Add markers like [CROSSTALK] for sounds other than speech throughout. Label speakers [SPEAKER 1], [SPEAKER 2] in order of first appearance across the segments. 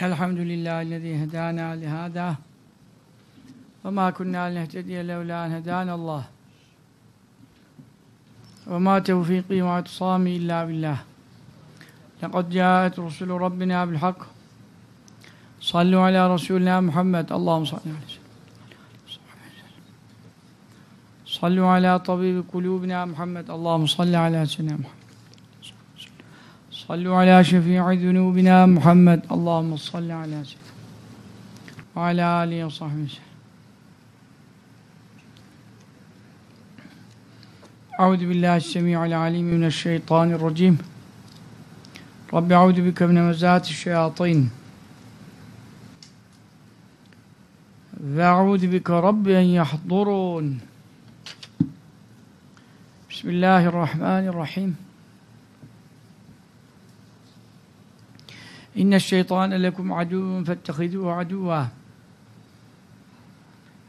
[SPEAKER 1] الحمد لله الذي هدانا لهذا وما كنا لنهتدي لولا أن هدانا الله وما توفيقي واعتصامي إلا بالله لقد جاءت رسل ربنا بالحق صلوا على رسولنا محمد اللهم صل عليه وسلم صلوا على طبيب قلوبنا محمد اللهم صل على سيدنا محمد صلوا على شفيع ذنوبنا محمد. اللهم صل على سيدنا وعلى آله وصحبه وسلم. أعوذ بالله السميع العليم من الشيطان الرجيم. رب أعوذ بك من مزات الشياطين. وأعوذ بك رب أن يحضرون. بسم الله الرحمن الرحيم. إن الشيطان لكم عدو فاتخذوه عدوا.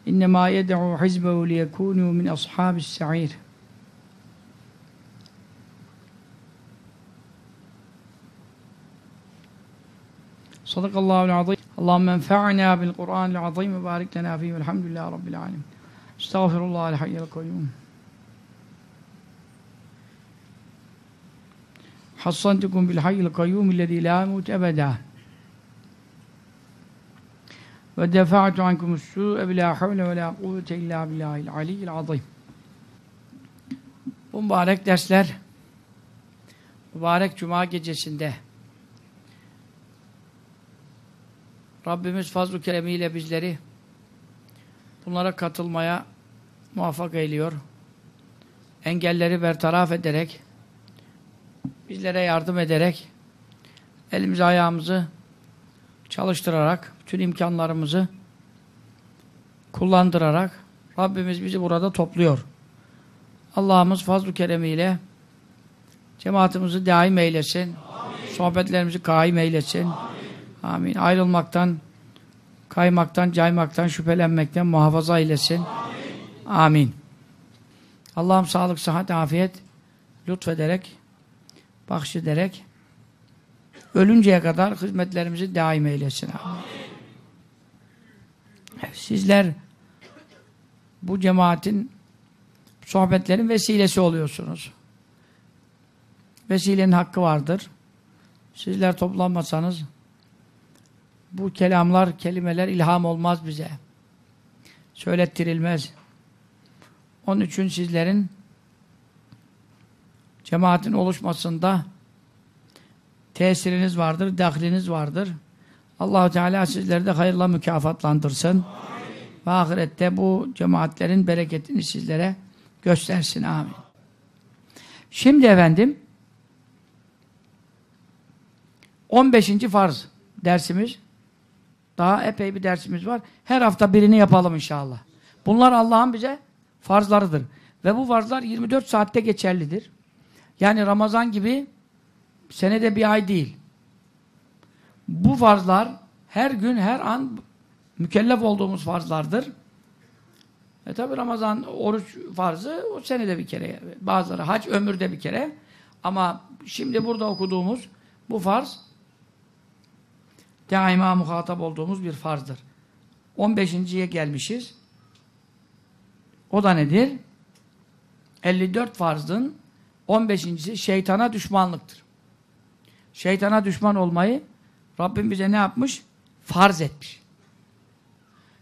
[SPEAKER 1] إنما يدعو حزبه ليكونوا من أصحاب السعير. صدق الله العظيم. اللهم انفعنا بالقرآن العظيم وبارك لنا فيه والحمد لله رب العالمين. استغفر الله الحي القيوم. hassantukum bil hayyil kayyum illezî lâ yemût ebedâ ve defa'tu ankum es-sû'e bilâ havle ve lâ kuvvete illâ billâhil aliyyil azîm Bu mübarek dersler mübarek cuma gecesinde Rabbimiz fazl-ı keremiyle bizleri bunlara katılmaya muvaffak eyliyor. Engelleri bertaraf ederek bizlere yardım ederek elimizi ayağımızı çalıştırarak bütün imkanlarımızı kullandırarak Rabbimiz bizi burada topluyor. Allah'ımız fazl-ı keremiyle cemaatimizi daim eylesin. Amin. Sohbetlerimizi kaim eylesin. Amin. Amin. Ayrılmaktan, kaymaktan, caymaktan, şüphelenmekten muhafaza eylesin. Amin. Amin. Allah'ım sağlık, sıhhat, afiyet lütfederek bahşederek ölünceye kadar hizmetlerimizi daim eylesin. Sizler bu cemaatin sohbetlerin vesilesi oluyorsunuz. Vesilenin hakkı vardır. Sizler toplanmasanız bu kelamlar, kelimeler ilham olmaz bize. Söylettirilmez. Onun için sizlerin cemaatin oluşmasında tesiriniz vardır, dahliniz vardır. Allahu Teala sizleri de hayırla mükafatlandırsın. Amin. Ve ahirette bu cemaatlerin bereketini sizlere göstersin. Amin. Şimdi efendim 15. farz dersimiz. Daha epey bir dersimiz var. Her hafta birini yapalım inşallah. Bunlar Allah'ın bize farzlarıdır. Ve bu farzlar 24 saatte geçerlidir. Yani Ramazan gibi senede bir ay değil. Bu farzlar her gün, her an mükellef olduğumuz farzlardır. E tabi Ramazan oruç farzı o senede bir kere. Bazıları hac ömürde bir kere. Ama şimdi burada okuduğumuz bu farz daima muhatap olduğumuz bir farzdır. 15.ye gelmişiz. O da nedir? 54 farzın 15.si şeytana düşmanlıktır. Şeytana düşman olmayı Rabbim bize ne yapmış? Farz etmiş.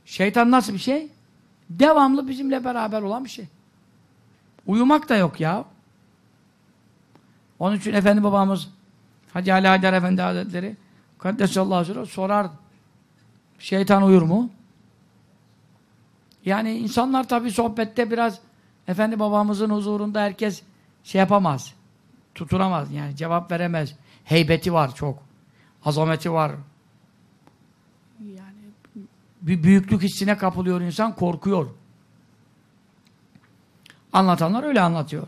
[SPEAKER 1] Şeytan nasıl bir şey? Devamlı bizimle beraber olan bir şey. Uyumak da yok ya. Onun için Efendi babamız Hacı Ali Haydar Efendi Hazretleri Kaddesallahu aleyhi ve sorar şeytan uyur mu? Yani insanlar tabi sohbette biraz Efendi babamızın huzurunda herkes şey yapamaz. Tutunamaz yani cevap veremez. Heybeti var çok. Azameti var. Yani bir büyüklük hissine kapılıyor insan, korkuyor. Anlatanlar öyle anlatıyor.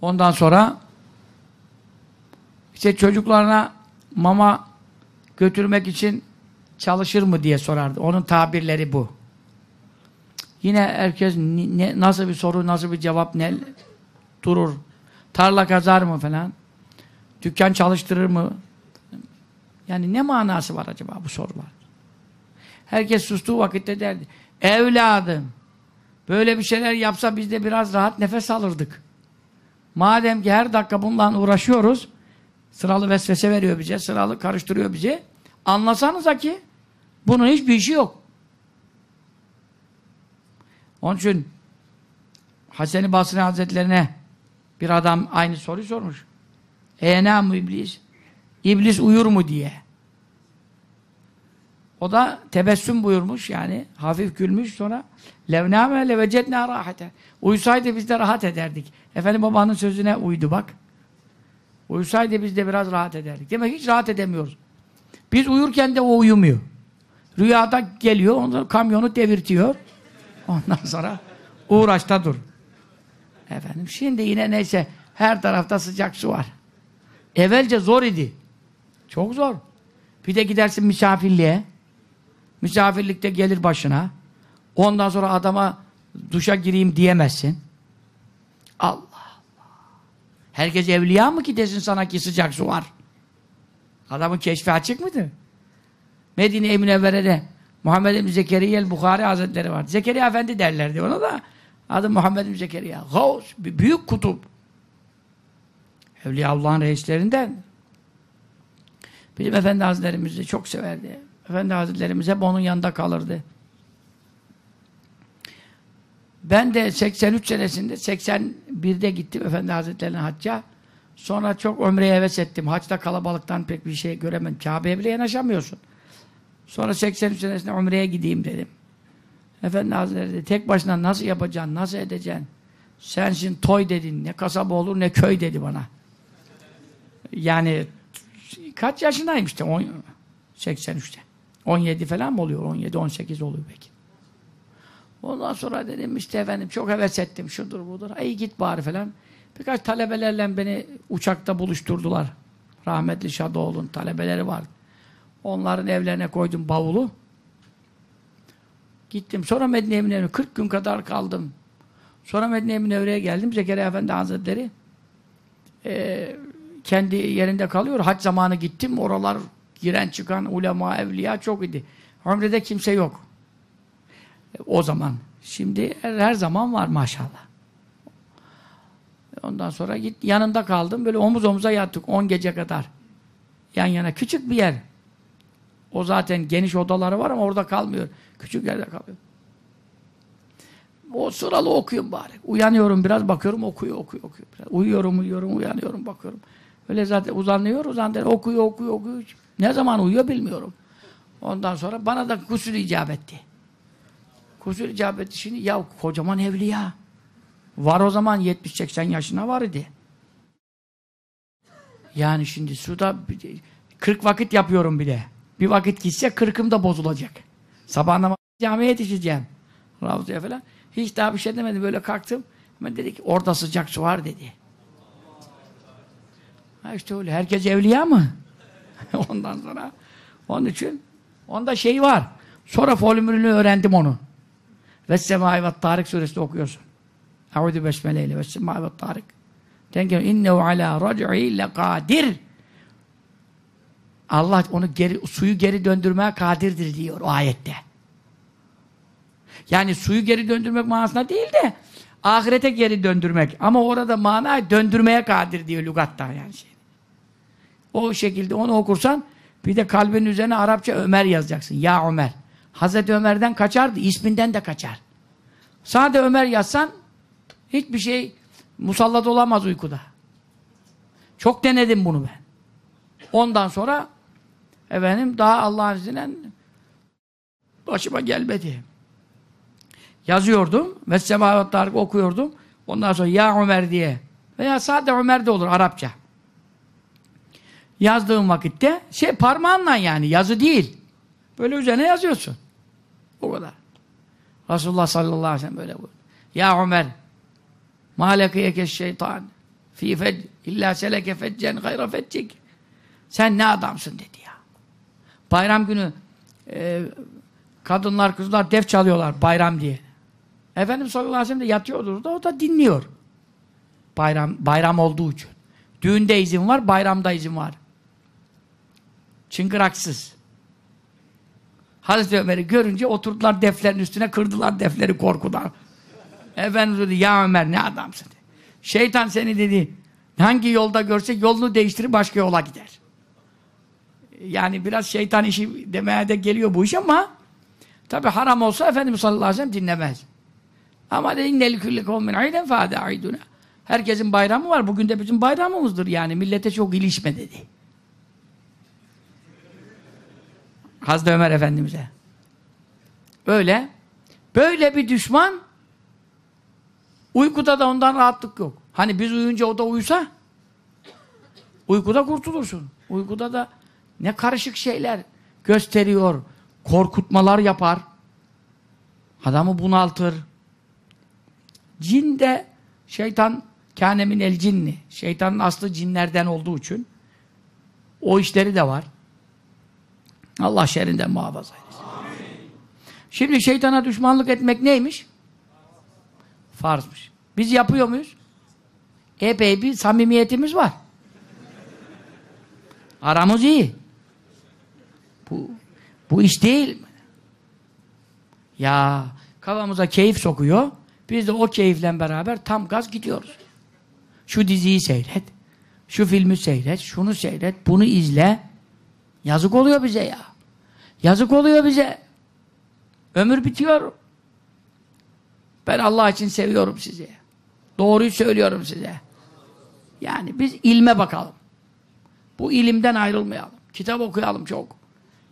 [SPEAKER 1] Ondan sonra işte çocuklarına mama götürmek için çalışır mı diye sorardı. Onun tabirleri bu. Yine herkes ne, nasıl bir soru, nasıl bir cevap ne durur. Tarla kazar mı falan. Dükkan çalıştırır mı? Yani ne manası var acaba bu sorular? Herkes sustuğu vakitte derdi. Evladım, böyle bir şeyler yapsa biz de biraz rahat nefes alırdık. Madem ki her dakika bununla uğraşıyoruz, sıralı vesvese veriyor bize, sıralı karıştırıyor bizi. Anlasanıza ki bunun hiçbir işi yok. Onun için Hasan-ı Basri Hazretlerine bir adam aynı soruyu sormuş. Eğena mı iblis? İblis uyur mu diye. O da tebessüm buyurmuş yani hafif gülmüş sonra levnâme levecednâ rahate. Uysaydı biz de rahat ederdik. Efendim babanın sözüne uydu bak. Uysaydı biz de biraz rahat ederdik. Demek hiç rahat edemiyoruz. Biz uyurken de o uyumuyor. Rüyada geliyor, ondan kamyonu devirtiyor. Ondan sonra uğraşta dur. Efendim şimdi yine neyse her tarafta sıcak su var. Evvelce zor idi. Çok zor. Bir de gidersin misafirliğe. Misafirlikte gelir başına. Ondan sonra adama duşa gireyim diyemezsin. Allah Allah. Herkes evliya mı ki desin sana ki sıcak su var? Adamın keşfi açık mıdır? Medine-i Münevvere'de Muhammed bin Zekeriya el-Bukhari Hazretleri var. Zekeriya Efendi derlerdi ona da. Adı Muhammed bin Zekeriya. Gavs, bir büyük kutup. Evliya Allah'ın reislerinden. Bizim Efendi Hazretlerimizi çok severdi. Efendi Hazretlerimiz hep onun yanında kalırdı. Ben de 83 senesinde 81'de gittim Efendi Hazretlerine hacca. Sonra çok ömreye heves ettim. Haçta kalabalıktan pek bir şey göremedim. Kabe'ye bile yanaşamıyorsun. Sonra 83 senesinde ömreye gideyim dedim. Efendi Hazretleri tek başına nasıl yapacaksın, nasıl edeceksin? Sensin toy dedin. Ne kasaba olur ne köy dedi bana. Yani kaç yaşındayım işte? 83'te. 17 falan mı oluyor? 17, 18 oluyor belki. Ondan sonra dedim işte efendim çok heves ettim şudur budur. İyi git bari falan. Birkaç talebelerle beni uçakta buluşturdular. Rahmetli Şadoğlu'nun talebeleri var. Onların evlerine koydum bavulu. Gittim. Sonra Medine-i Münevvere'ye 40 gün kadar kaldım. Sonra Medine-i Münevvere'ye geldim. Zekeriya Efendi Hazretleri e, kendi yerinde kalıyor. Hac zamanı gittim. Oralar giren çıkan ulema, evliya çok idi. Ömrede kimse yok. E, o zaman. Şimdi her, her zaman var maşallah. Ondan sonra git yanında kaldım. Böyle omuz omuza yattık 10 gece kadar. Yan yana küçük bir yer. O zaten geniş odaları var ama orada kalmıyor. Küçük yerde kalıyor. O sıralı okuyun bari. Uyanıyorum biraz bakıyorum okuyor okuyor okuyor. Biraz. Uyuyorum uyuyorum uyanıyorum bakıyorum. Öyle zaten uzanıyor uzanıyor okuyor okuyor okuyor. Ne zaman uyuyor bilmiyorum. Ondan sonra bana da kusur icap etti. Kusur icap etti şimdi ya kocaman evliya. Var o zaman 70-80 yaşına var idi. Yani şimdi suda 40 vakit yapıyorum bir de. Bir vakit gitse kırkım da bozulacak. Sabah namazı camiye yetişeceğim. Ravzaya falan. Hiç daha bir şey demedim. Böyle kalktım. Hemen dedi ki orada sıcak su var dedi. Ha işte öyle. Herkes evliya mı? [LAUGHS] Ondan sonra onun için onda şey var. Sonra formülünü öğrendim onu. Ve semai ve Tarık suresinde okuyorsun. Eûzü besmeleyle ve semai ve Tarık. Denken innehu ala rac'i lekadir. Allah onu geri, suyu geri döndürmeye kadirdir diyor o ayette. Yani suyu geri döndürmek manasına değil de ahirete geri döndürmek. Ama orada mana döndürmeye kadir diyor lügatta yani şey. O şekilde onu okursan bir de kalbin üzerine Arapça Ömer yazacaksın. Ya Ömer. Hazreti Ömer'den kaçardı, isminden de kaçar. Sade Ömer yazsan hiçbir şey musallat olamaz uykuda. Çok denedim bunu ben. Ondan sonra efendim daha Allah'ın izniyle başıma gelmedi. Yazıyordum ve semavat okuyordum. Ondan sonra ya Ömer diye veya sadece Ömer de olur Arapça. Yazdığım vakitte şey parmağınla yani yazı değil. Böyle üzerine yazıyorsun. O kadar. Resulullah sallallahu aleyhi ve sellem böyle buyurdu. Ya Ömer ma lekiyeke şeytan fi fed illa seleke feccen gayra feccik. Sen ne adamsın dedi ya. Bayram günü e, kadınlar kızlar def çalıyorlar bayram diye. Efendimiz sallallahu aleyhi ve sellem de yatıyordur da o da dinliyor. Bayram bayram olduğu için. Düğünde izin var, bayramda izin var. Çıngıraksız. Hazreti Ömer'i görünce oturdular deflerin üstüne kırdılar defleri korkudan. Efendimiz dedi ya Ömer ne adamsın dedi. Şeytan seni dedi hangi yolda görse yolunu değiştirip başka yola gider. Yani biraz şeytan işi demeye de geliyor bu iş ama tabi haram olsa Efendimiz sallallahu aleyhi ve sellem dinlemez. Ama dedi innel kulli kavmin ayden fâde ayduna. Herkesin bayramı var. Bugün de bizim bayramımızdır yani. Millete çok ilişme dedi. Hazreti Ömer Efendimiz'e. Böyle. Böyle bir düşman uykuda da ondan rahatlık yok. Hani biz uyuyunca o da uyusa uykuda kurtulursun. Uykuda da ne karışık şeyler gösteriyor. Korkutmalar yapar. Adamı bunaltır. Cin de şeytan kânemin el cinni. Şeytanın aslı cinlerden olduğu için o işleri de var. Allah şerrinden muhafaza eylesin. Şimdi şeytana düşmanlık etmek neymiş? Farzmış. Biz yapıyor muyuz? Epey bir samimiyetimiz var. Aramız iyi. Bu, iş değil. Ya kafamıza keyif sokuyor. Biz de o keyifle beraber tam gaz gidiyoruz. Şu diziyi seyret. Şu filmi seyret. Şunu seyret. Bunu izle. Yazık oluyor bize ya. Yazık oluyor bize. Ömür bitiyor. Ben Allah için seviyorum sizi. Doğruyu söylüyorum size. Yani biz ilme bakalım. Bu ilimden ayrılmayalım. Kitap okuyalım çok.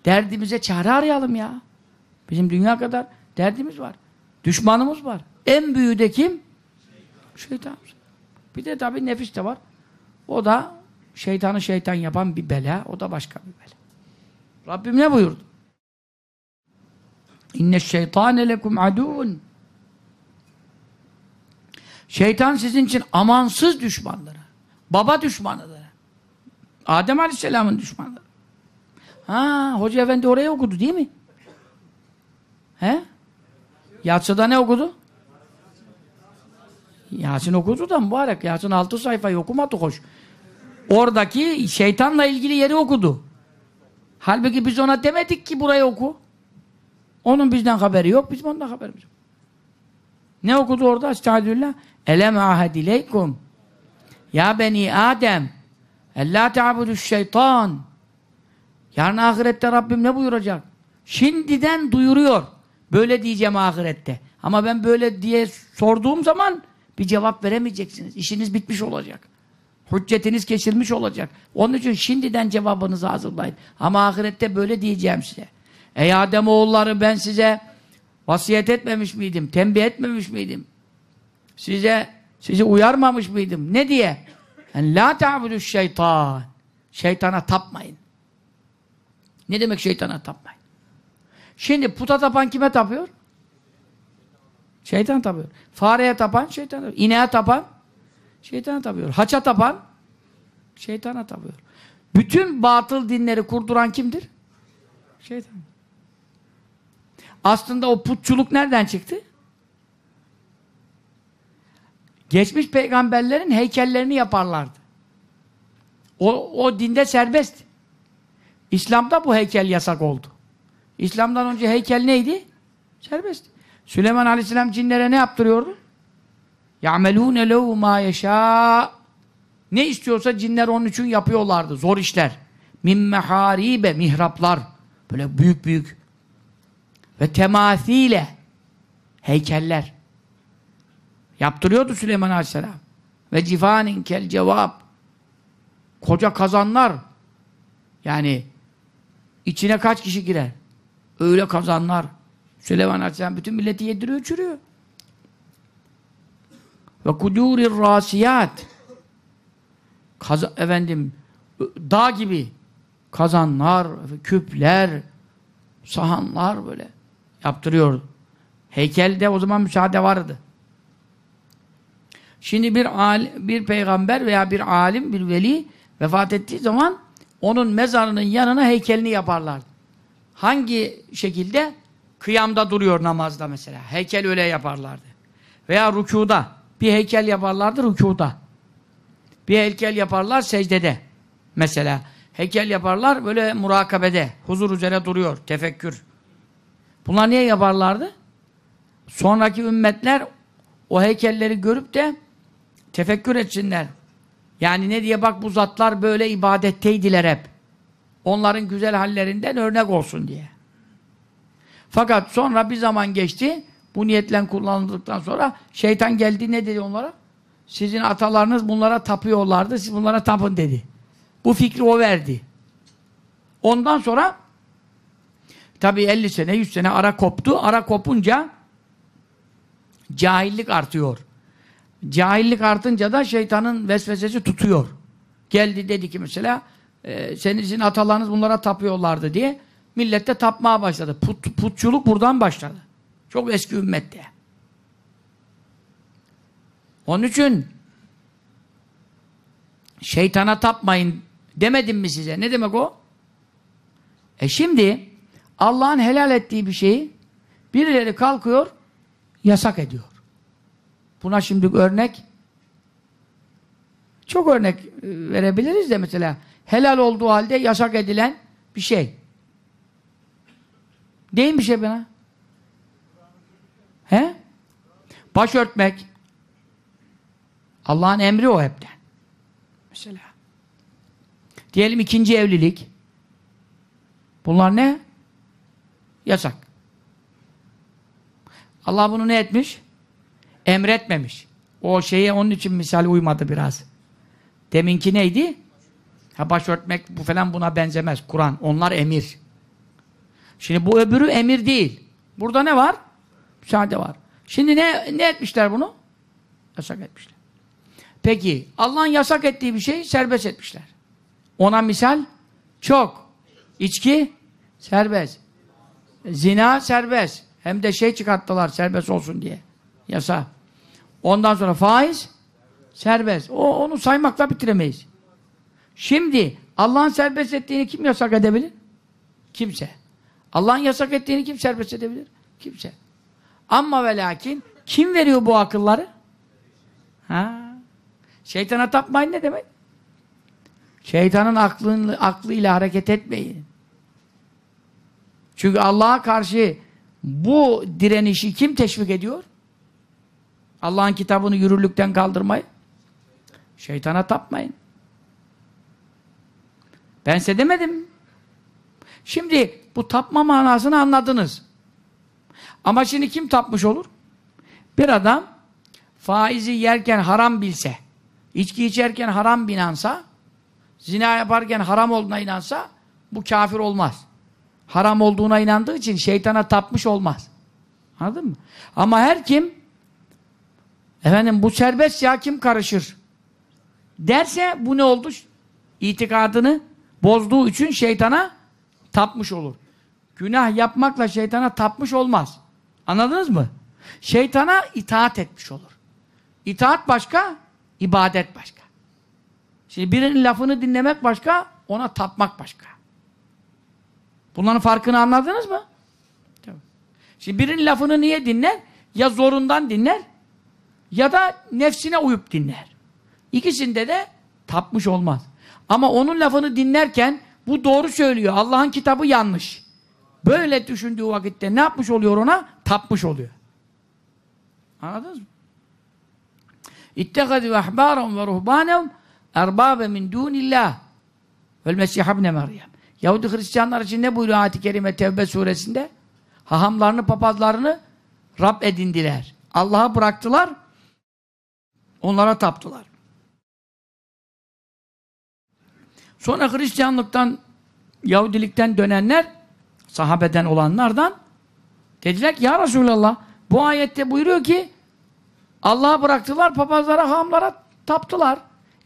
[SPEAKER 1] Derdimize çare arayalım ya. Bizim dünya kadar derdimiz var. Düşmanımız var. En büyüğü de kim? Şeytan. Bir de tabii nefis de var. O da şeytanı şeytan yapan bir bela. O da başka bir bela. Rabbim ne buyurdu? İnne şeytane lekum adun. Şeytan sizin için amansız düşmandır. Baba düşmanıdır. Adem Aleyhisselam'ın düşmanıdır. Ha, Hoca Efendi oraya okudu değil mi? He? Yatsıda ne okudu? Yasin okudu da mübarek. Yasin altı sayfayı okumadı hoş. Oradaki şeytanla ilgili yeri okudu. Halbuki biz ona demedik ki burayı oku. Onun bizden haberi yok, bizim ondan haberimiz yok. Ne okudu orada? Estağfirullah. Elem ahedileykum. Ya beni Adem. Ella te'abudu şeytan. Yarın ahirette Rabbim ne buyuracak? Şimdiden duyuruyor. Böyle diyeceğim ahirette. Ama ben böyle diye sorduğum zaman bir cevap veremeyeceksiniz. İşiniz bitmiş olacak. Hüccetiniz kesilmiş olacak. Onun için şimdiden cevabınızı hazırlayın. Ama ahirette böyle diyeceğim size. Ey Adem oğulları ben size vasiyet etmemiş miydim? Tembih etmemiş miydim? Size sizi uyarmamış mıydım? Ne diye? La ta'budu şeytan. Şeytana tapmayın. Ne demek şeytana tapmayın? Şimdi puta tapan kime tapıyor? Şeytan tapıyor. Fareye tapan şeytan tapıyor. İneğe tapan şeytana tapıyor. Haça tapan şeytana tapıyor. Bütün batıl dinleri kurduran kimdir? Şeytan. Aslında o putçuluk nereden çıktı? Geçmiş peygamberlerin heykellerini yaparlardı. O, o dinde serbest. İslam'da bu heykel yasak oldu. İslam'dan önce heykel neydi? Serbest. Süleyman Aleyhisselam cinlere ne yaptırıyordu? يَعْمَلُونَ لَهُ مَا يَشَاءُ Ne istiyorsa cinler onun için yapıyorlardı. Zor işler. مِنْ مَحَارِيبَ Mihraplar. Böyle büyük büyük. Ve temasile heykeller. Yaptırıyordu Süleyman Aleyhisselam. Ve cifanin kel cevap. Koca kazanlar. Yani içine kaç kişi girer? Öyle kazanlar. Süleyman Aleyhisselam bütün milleti yediriyor, çürüyor. Ve kudurir rasiyat. Kaza, efendim dağ gibi kazanlar, küpler, sahanlar böyle yaptırıyor. Heykelde o zaman müsaade vardı. Şimdi bir al, bir peygamber veya bir alim, bir veli vefat ettiği zaman onun mezarının yanına heykelini yaparlar. Hangi şekilde? Kıyamda duruyor namazda mesela. Heykel öyle yaparlardı. Veya rükuda. Bir heykel yaparlardı rükuda. Bir heykel yaparlar secdede. Mesela Heykel yaparlar böyle murakabede. Huzur üzere duruyor. Tefekkür. Bunlar niye yaparlardı? Sonraki ümmetler o heykelleri görüp de tefekkür etsinler. Yani ne diye bak bu zatlar böyle ibadetteydiler hep. Onların güzel hallerinden örnek olsun diye. Fakat sonra bir zaman geçti. Bu niyetle kullanıldıktan sonra şeytan geldi ne dedi onlara? Sizin atalarınız bunlara tapıyorlardı. Siz bunlara tapın dedi. Bu fikri o verdi. Ondan sonra tabii 50 sene 100 sene ara koptu. Ara kopunca cahillik artıyor. Cahillik artınca da şeytanın vesvesesi tutuyor. Geldi dedi ki mesela e, senin atalarınız bunlara tapıyorlardı diye millette tapmaya başladı. Put, putçuluk buradan başladı. Çok eski ümmette. Onun için şeytana tapmayın demedim mi size? Ne demek o? E şimdi Allah'ın helal ettiği bir şeyi birileri kalkıyor yasak ediyor. Buna şimdi örnek çok örnek e, verebiliriz de mesela helal olduğu halde yasak edilen bir şey. Değil bir şey bana? He? Baş örtmek. Allah'ın emri o hepten. Mesela. Diyelim ikinci evlilik. Bunlar ne? Yasak. Allah bunu ne etmiş? Emretmemiş. O şeye onun için misal uymadı biraz. Deminki neydi? Ha başörtmek bu falan buna benzemez. Kur'an. Onlar emir. Şimdi bu öbürü emir değil. Burada ne var? Müsaade var. Şimdi ne, ne etmişler bunu? Yasak etmişler. Peki Allah'ın yasak ettiği bir şeyi serbest etmişler. Ona misal çok. İçki serbest. Zina serbest. Hem de şey çıkarttılar serbest olsun diye. Yasa. Ondan sonra faiz serbest. O, onu saymakla bitiremeyiz. Şimdi Allah'ın serbest ettiğini kim yasak edebilir? Kimse. Allah'ın yasak ettiğini kim serbest edebilir? Kimse. Ama ve lakin kim veriyor bu akılları? Ha? Şeytana tapmayın ne demek? Şeytanın aklını, aklıyla hareket etmeyin. Çünkü Allah'a karşı bu direnişi kim teşvik ediyor? Allah'ın kitabını yürürlükten kaldırmayın. Şeytana tapmayın. Ben size demedim. Şimdi bu tapma manasını anladınız. Ama şimdi kim tapmış olur? Bir adam faizi yerken haram bilse, içki içerken haram binansa, zina yaparken haram olduğuna inansa, bu kafir olmaz. Haram olduğuna inandığı için şeytana tapmış olmaz. Anladın mı? Ama her kim efendim bu serbest ya kim karışır derse bu ne oldu? İtikadını bozduğu için şeytana tapmış olur. Günah yapmakla şeytana tapmış olmaz. Anladınız mı? Şeytana itaat etmiş olur. İtaat başka, ibadet başka. Şimdi birinin lafını dinlemek başka, ona tapmak başka. Bunların farkını anladınız mı? Şimdi birinin lafını niye dinler? Ya zorundan dinler ya da nefsine uyup dinler. İkisinde de tapmış olmaz. Ama onun lafını dinlerken bu doğru söylüyor. Allah'ın kitabı yanlış. Böyle düşündüğü vakitte ne yapmış oluyor ona? Tapmış oluyor. Anladınız mı? İttekadü ahbârum ve ruhbânem erbâbe min dûnillâh vel mesih ibne Meryem. Yahudi Hristiyanlar için ne buyuruyor ayet-i kerime Tevbe suresinde? Hahamlarını, papazlarını Rab edindiler. Allah'a bıraktılar, onlara taptılar. Sonra Hristiyanlıktan, Yahudilikten dönenler, sahabeden olanlardan dediler ki ya Resulallah bu ayette buyuruyor ki Allah'a bıraktılar, papazlara, hamlara taptılar.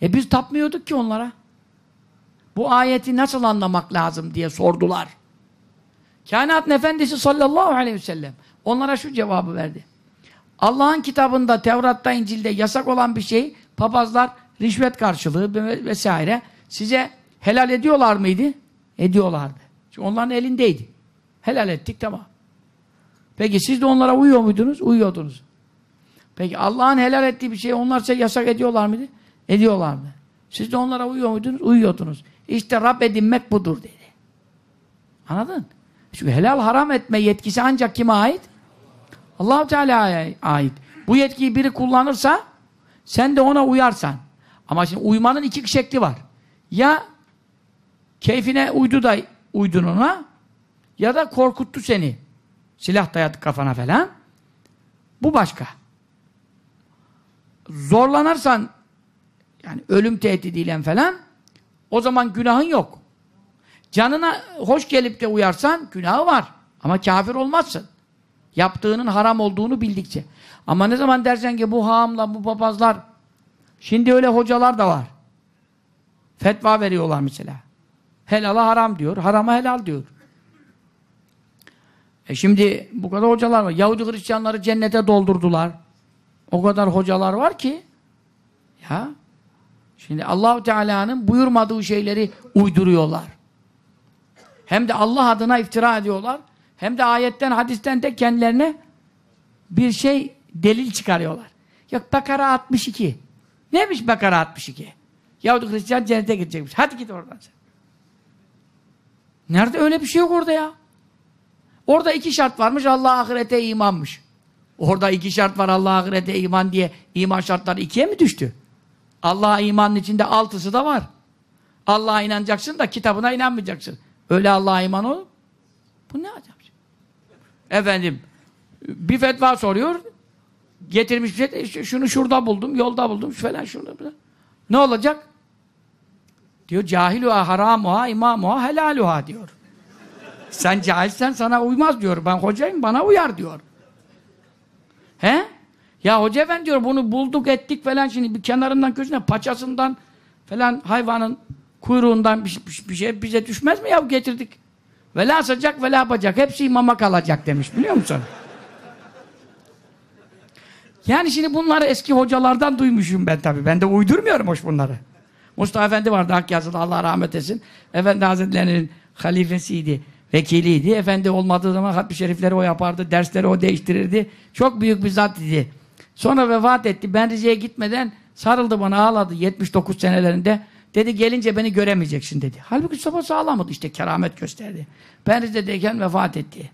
[SPEAKER 1] E biz tapmıyorduk ki onlara. Bu ayeti nasıl anlamak lazım diye sordular. Kainat Efendisi sallallahu aleyhi ve sellem onlara şu cevabı verdi. Allah'ın kitabında, Tevrat'ta, İncil'de yasak olan bir şey papazlar rişvet karşılığı vesaire size helal ediyorlar mıydı? Ediyorlardı. Çünkü onların elindeydi. Helal ettik tamam. Peki siz de onlara uyuyor muydunuz? Uyuyordunuz. Peki Allah'ın helal ettiği bir şeyi onlar size yasak ediyorlar mıydı? Ediyorlardı. Siz de onlara uyuyor muydunuz? Uyuyordunuz. İşte Rab edinmek budur dedi. Anladın? Çünkü helal haram etme yetkisi ancak kime ait? Allah Teala'ya ait. Bu yetkiyi biri kullanırsa sen de ona uyarsan. Ama şimdi uymanın iki şekli var. Ya keyfine uydu da uydun ona ya da korkuttu seni. Silah dayadı kafana falan. Bu başka. Zorlanırsan yani ölüm tehdidiyle falan o zaman günahın yok. Canına hoş gelip de uyarsan günahı var. Ama kafir olmazsın. Yaptığının haram olduğunu bildikçe. Ama ne zaman dersen ki bu haamla bu papazlar şimdi öyle hocalar da var. Fetva veriyorlar mesela. Helala haram diyor, harama helal diyor. E şimdi bu kadar hocalar var. Yahudi Hristiyanları cennete doldurdular. O kadar hocalar var ki ya şimdi Allahu Teala'nın buyurmadığı şeyleri uyduruyorlar. Hem de Allah adına iftira ediyorlar. Hem de ayetten, hadisten de kendilerine bir şey delil çıkarıyorlar. Yok Bakara 62. Neymiş Bakara 62? Yahudi Hristiyan cennete gidecekmiş. Hadi git oradan sen. Nerede öyle bir şey yok orada ya? Orada iki şart varmış. Allah ahirete imanmış. Orada iki şart var Allah ahirete iman diye. iman şartları ikiye mi düştü? Allah'a imanın içinde altısı da var. Allah'a inanacaksın da kitabına inanmayacaksın. Öyle Allah'a iman olur. Bu ne acaba? Efendim bir fetva soruyor. Getirmiş bir şey. Şunu şurada buldum, yolda buldum, falan şurada. Falan. Ne olacak? Diyor cahiluha haramuha imamuha helaluha diyor. Sen cahilsen sana uymaz diyor. Ben hocayım bana uyar diyor. He? Ya hoca efendi diyor bunu bulduk ettik falan şimdi bir kenarından köşesinden paçasından falan hayvanın kuyruğundan bir, bir, bir şey bize düşmez mi ya getirdik. Vela sıcak vela bacak hepsi imama kalacak demiş biliyor musun? Yani şimdi bunları eski hocalardan duymuşum ben tabi. Ben de uydurmuyorum hoş bunları. Mustafa Efendi vardı Hakkyazı'da Allah rahmet etsin. Efendi Hazretleri'nin halifesiydi, vekiliydi. Efendi olmadığı zaman hatmi şerifleri o yapardı, dersleri o değiştirirdi. Çok büyük bir zat idi. Sonra vefat etti. Ben Rize'ye gitmeden sarıldı bana ağladı 79 senelerinde. Dedi gelince beni göremeyeceksin dedi. Halbuki sopa sağlamadı işte keramet gösterdi. Ben Rize'deyken vefat etti.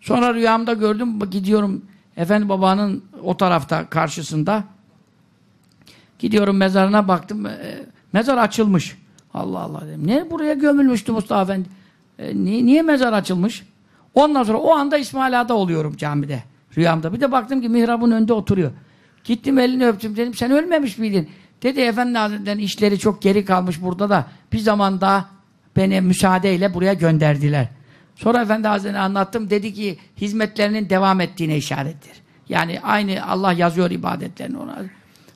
[SPEAKER 1] Sonra rüyamda gördüm gidiyorum Efendi babanın o tarafta karşısında. Gidiyorum mezarına baktım. E, mezar açılmış. Allah Allah dedim. Ne buraya gömülmüştü Mustafa Efendi? E, niye, niye mezar açılmış? Ondan sonra o anda İsmail Ağa'da oluyorum camide. Rüyamda. Bir de baktım ki mihrabın önünde oturuyor. Gittim elini öptüm dedim sen ölmemiş miydin? Dedi Efendi Hazretleri'nin işleri çok geri kalmış burada da bir zaman daha beni müsaadeyle buraya gönderdiler. Sonra Efendi Hazretleri'ne anlattım. Dedi ki hizmetlerinin devam ettiğine işarettir. Yani aynı Allah yazıyor ibadetlerini ona.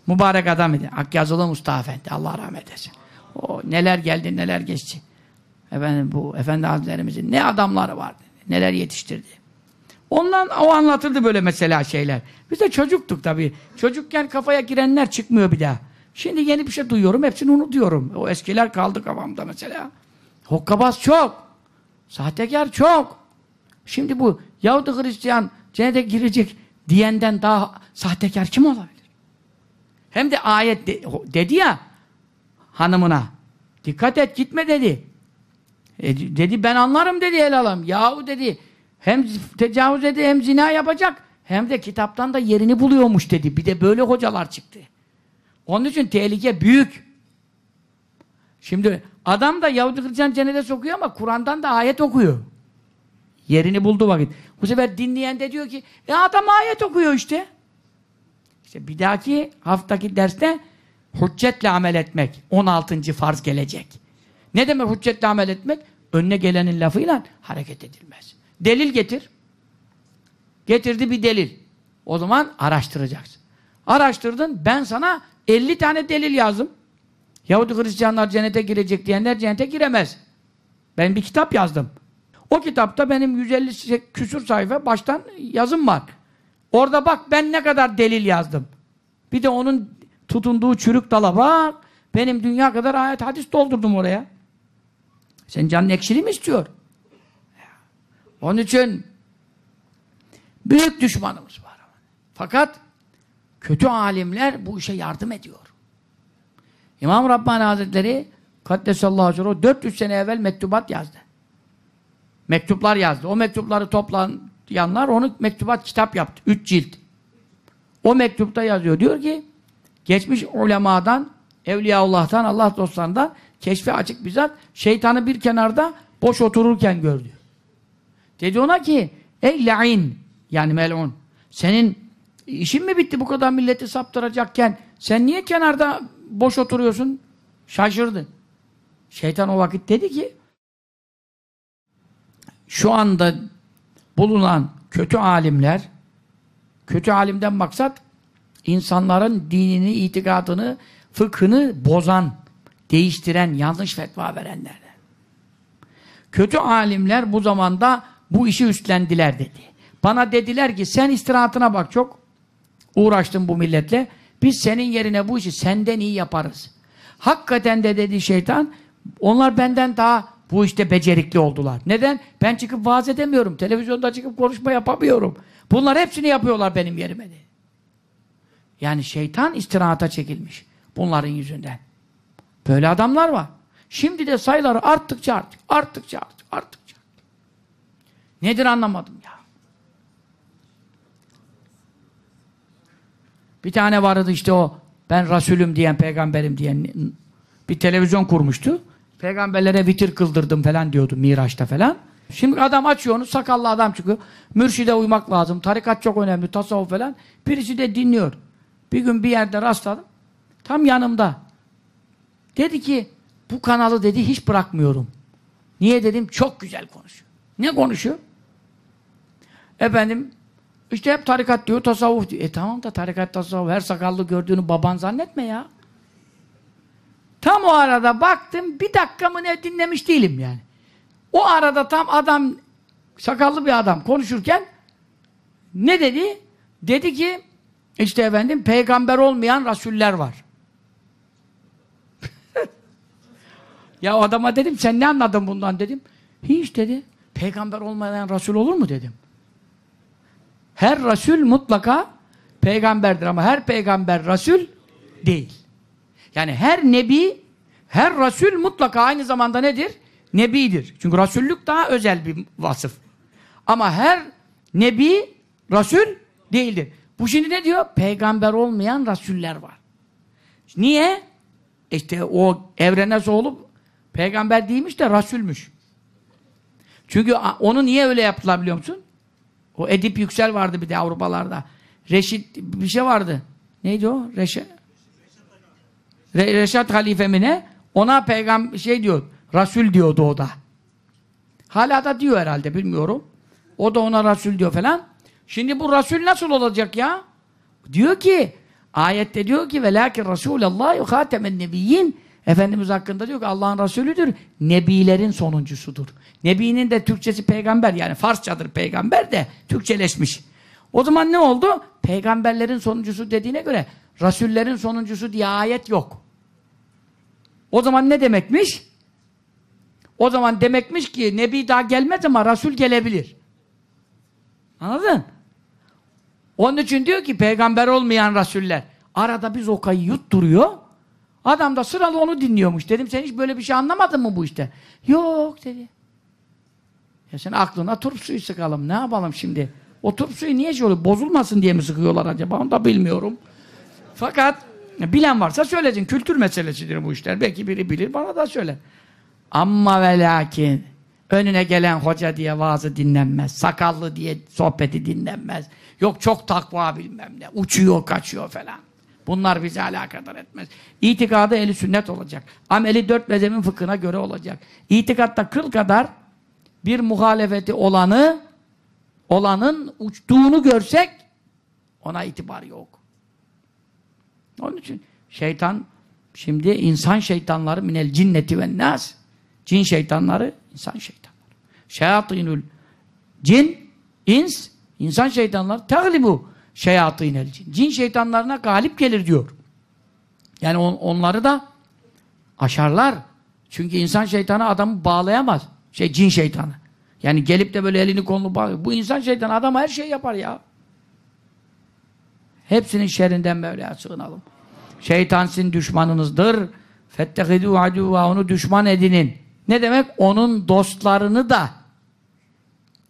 [SPEAKER 1] Mübarek adam idi. Akyazılı Mustafa Efendi. Allah rahmet etsin. O neler geldi neler geçti. Efendim bu Efendi Hazretlerimizin ne adamları vardı. Neler yetiştirdi. Ondan o anlatırdı böyle mesela şeyler. Biz de çocuktuk tabii. Çocukken kafaya girenler çıkmıyor bir daha. Şimdi yeni bir şey duyuyorum, hepsini unutuyorum. O eskiler kaldı kafamda mesela. Hokkabaz çok. Sahtekar çok. Şimdi bu Yahudi Hristiyan cennete girecek diyenden daha sahtekar kim olabilir? Hem de ayet de, dedi ya hanımına dikkat et gitme dedi. E, dedi ben anlarım dedi el alam. Yahu dedi hem tecavüz dedi hem zina yapacak hem de kitaptan da yerini buluyormuş dedi. Bir de böyle hocalar çıktı. Onun için tehlike büyük. Şimdi adam da Yahudi Hristiyan cennete sokuyor ama Kur'an'dan da ayet okuyor. Yerini buldu vakit. Bu sefer dinleyen de diyor ki e adam ayet okuyor işte. İşte bir dahaki haftaki derste hüccetle amel etmek. 16. farz gelecek. Ne demek hüccetle amel etmek? Önüne gelenin lafıyla hareket edilmez. Delil getir. Getirdi bir delil. O zaman araştıracaksın. Araştırdın ben sana 50 tane delil yazdım. Yahudi Hristiyanlar cennete girecek diyenler cennete giremez. Ben bir kitap yazdım. O kitapta benim 150 küsur sayfa baştan yazım var. Orada bak ben ne kadar delil yazdım. Bir de onun tutunduğu çürük dala bak. Benim dünya kadar ayet hadis doldurdum oraya. Sen canın ekşili mi istiyor? Onun için büyük düşmanımız var. Fakat kötü alimler bu işe yardım ediyor. İmam Rabbani Hazretleri Kaddesallahu aleyhi ve sellem 400 sene evvel mektubat yazdı. Mektuplar yazdı. O mektupları toplayanlar onu mektubat kitap yaptı. Üç cilt. O mektupta yazıyor. Diyor ki geçmiş ulemadan, Evliyaullah'tan, Allah dostlarından keşfe açık bizzat şeytanı bir kenarda boş otururken gördü. Dedi ona ki ey la'in yani mel'un senin işin mi bitti bu kadar milleti saptıracakken sen niye kenarda boş oturuyorsun? Şaşırdı. Şeytan o vakit dedi ki şu anda bulunan kötü alimler kötü alimden maksat insanların dinini, itikadını, fıkhını bozan, değiştiren, yanlış fetva verenler. Kötü alimler bu zamanda bu işi üstlendiler dedi. Bana dediler ki sen istirahatına bak çok uğraştın bu milletle. Biz senin yerine bu işi senden iyi yaparız. Hakikaten de dedi şeytan onlar benden daha bu işte becerikli oldular. Neden? Ben çıkıp vaaz edemiyorum. Televizyonda çıkıp konuşma yapamıyorum. Bunlar hepsini yapıyorlar benim yerime dedi. Yani şeytan istirahata çekilmiş. Bunların yüzünden. Böyle adamlar var. Şimdi de sayıları arttıkça artık, arttıkça artık, arttıkça. Nedir anlamadım ya. Bir tane vardı işte o ben Resulüm diyen, peygamberim diyen bir televizyon kurmuştu. Peygamberlere vitir kıldırdım falan diyordu Miraç'ta falan. Şimdi adam açıyor onu, sakallı adam çıkıyor. Mürşide uymak lazım, tarikat çok önemli, tasavvuf falan. Birisi de dinliyor. Bir gün bir yerde rastladım. Tam yanımda. Dedi ki, bu kanalı dedi hiç bırakmıyorum. Niye dedim? Çok güzel konuşuyor. Ne konuşuyor? Efendim, işte hep tarikat diyor, tasavvuf diyor. E tamam da tarikat, tasavvuf, her sakallı gördüğünü baban zannetme ya. Tam o arada baktım, bir dakika mı ne dinlemiş değilim yani. O arada tam adam, sakallı bir adam konuşurken ne dedi? Dedi ki, işte efendim peygamber olmayan rasuller var. [LAUGHS] ya adama dedim, sen ne anladın bundan dedim. Hiç dedi. Peygamber olmayan rasul olur mu dedim. Her rasul mutlaka peygamberdir ama her peygamber rasul değil. Yani her nebi, her rasul mutlaka aynı zamanda nedir? Nebidir. Çünkü rasullük daha özel bir vasıf. Ama her nebi rasul değildir. Bu şimdi ne diyor? Peygamber olmayan rasuller var. Niye? İşte o evrene olup peygamber değilmiş de rasulmüş. Çünkü onu niye öyle yaptılar biliyor musun? O Edip Yüksel vardı bir de Avrupalarda. Reşit bir şey vardı. Neydi o? Reşat Re Reşat halifemine ona peygamber şey diyor. Rasul diyordu o da. Hala da diyor herhalde bilmiyorum. O da ona Rasul diyor falan. Şimdi bu Rasul nasıl olacak ya? Diyor ki ayette diyor ki velakin Resulallah hatemen nebiyyin Efendimiz hakkında diyor ki Allah'ın Resulüdür. Nebilerin sonuncusudur. Nebinin de Türkçesi peygamber yani Farsçadır peygamber de Türkçeleşmiş. O zaman ne oldu? Peygamberlerin sonuncusu dediğine göre Rasullerin sonuncusu diye ayet yok. O zaman ne demekmiş? O zaman demekmiş ki Nebi daha gelmez ama Resul gelebilir. Anladın? Onun için diyor ki peygamber olmayan Rasuller arada bir zokayı yutturuyor. Adam da sıralı onu dinliyormuş. Dedim sen hiç böyle bir şey anlamadın mı bu işte? Yok dedi. Ya sen aklına turp suyu sıkalım. Ne yapalım şimdi? O turp suyu niye şöyle bozulmasın diye mi sıkıyorlar acaba? Onu da bilmiyorum. Fakat bilen varsa söylesin. Kültür meselesidir bu işler. Belki biri bilir bana da söyle. Amma ve lakin önüne gelen hoca diye vaazı dinlenmez. Sakallı diye sohbeti dinlenmez. Yok çok takva bilmem ne. Uçuyor kaçıyor falan. Bunlar bizi alakadar etmez. İtikadı eli sünnet olacak. Ameli dört mezhemin fıkhına göre olacak. İtikatta kıl kadar bir muhalefeti olanı olanın uçtuğunu görsek ona itibar yok. Onun için şeytan şimdi insan şeytanları minel cinneti ve nas cin şeytanları insan şeytanları. Şeyatinül cin ins insan şeytanları teglibu şeyatînel cin. Cin şeytanlarına galip gelir diyor. Yani on, onları da aşarlar. Çünkü insan şeytanı adamı bağlayamaz. Şey cin şeytanı. Yani gelip de böyle elini kolunu bağlıyor. Bu insan şeytanı adam her şey yapar ya. Hepsinin şerrinden böyle sığınalım. Şeytan sizin düşmanınızdır. Fettehidû adûvâ onu düşman edinin. Ne demek? Onun dostlarını da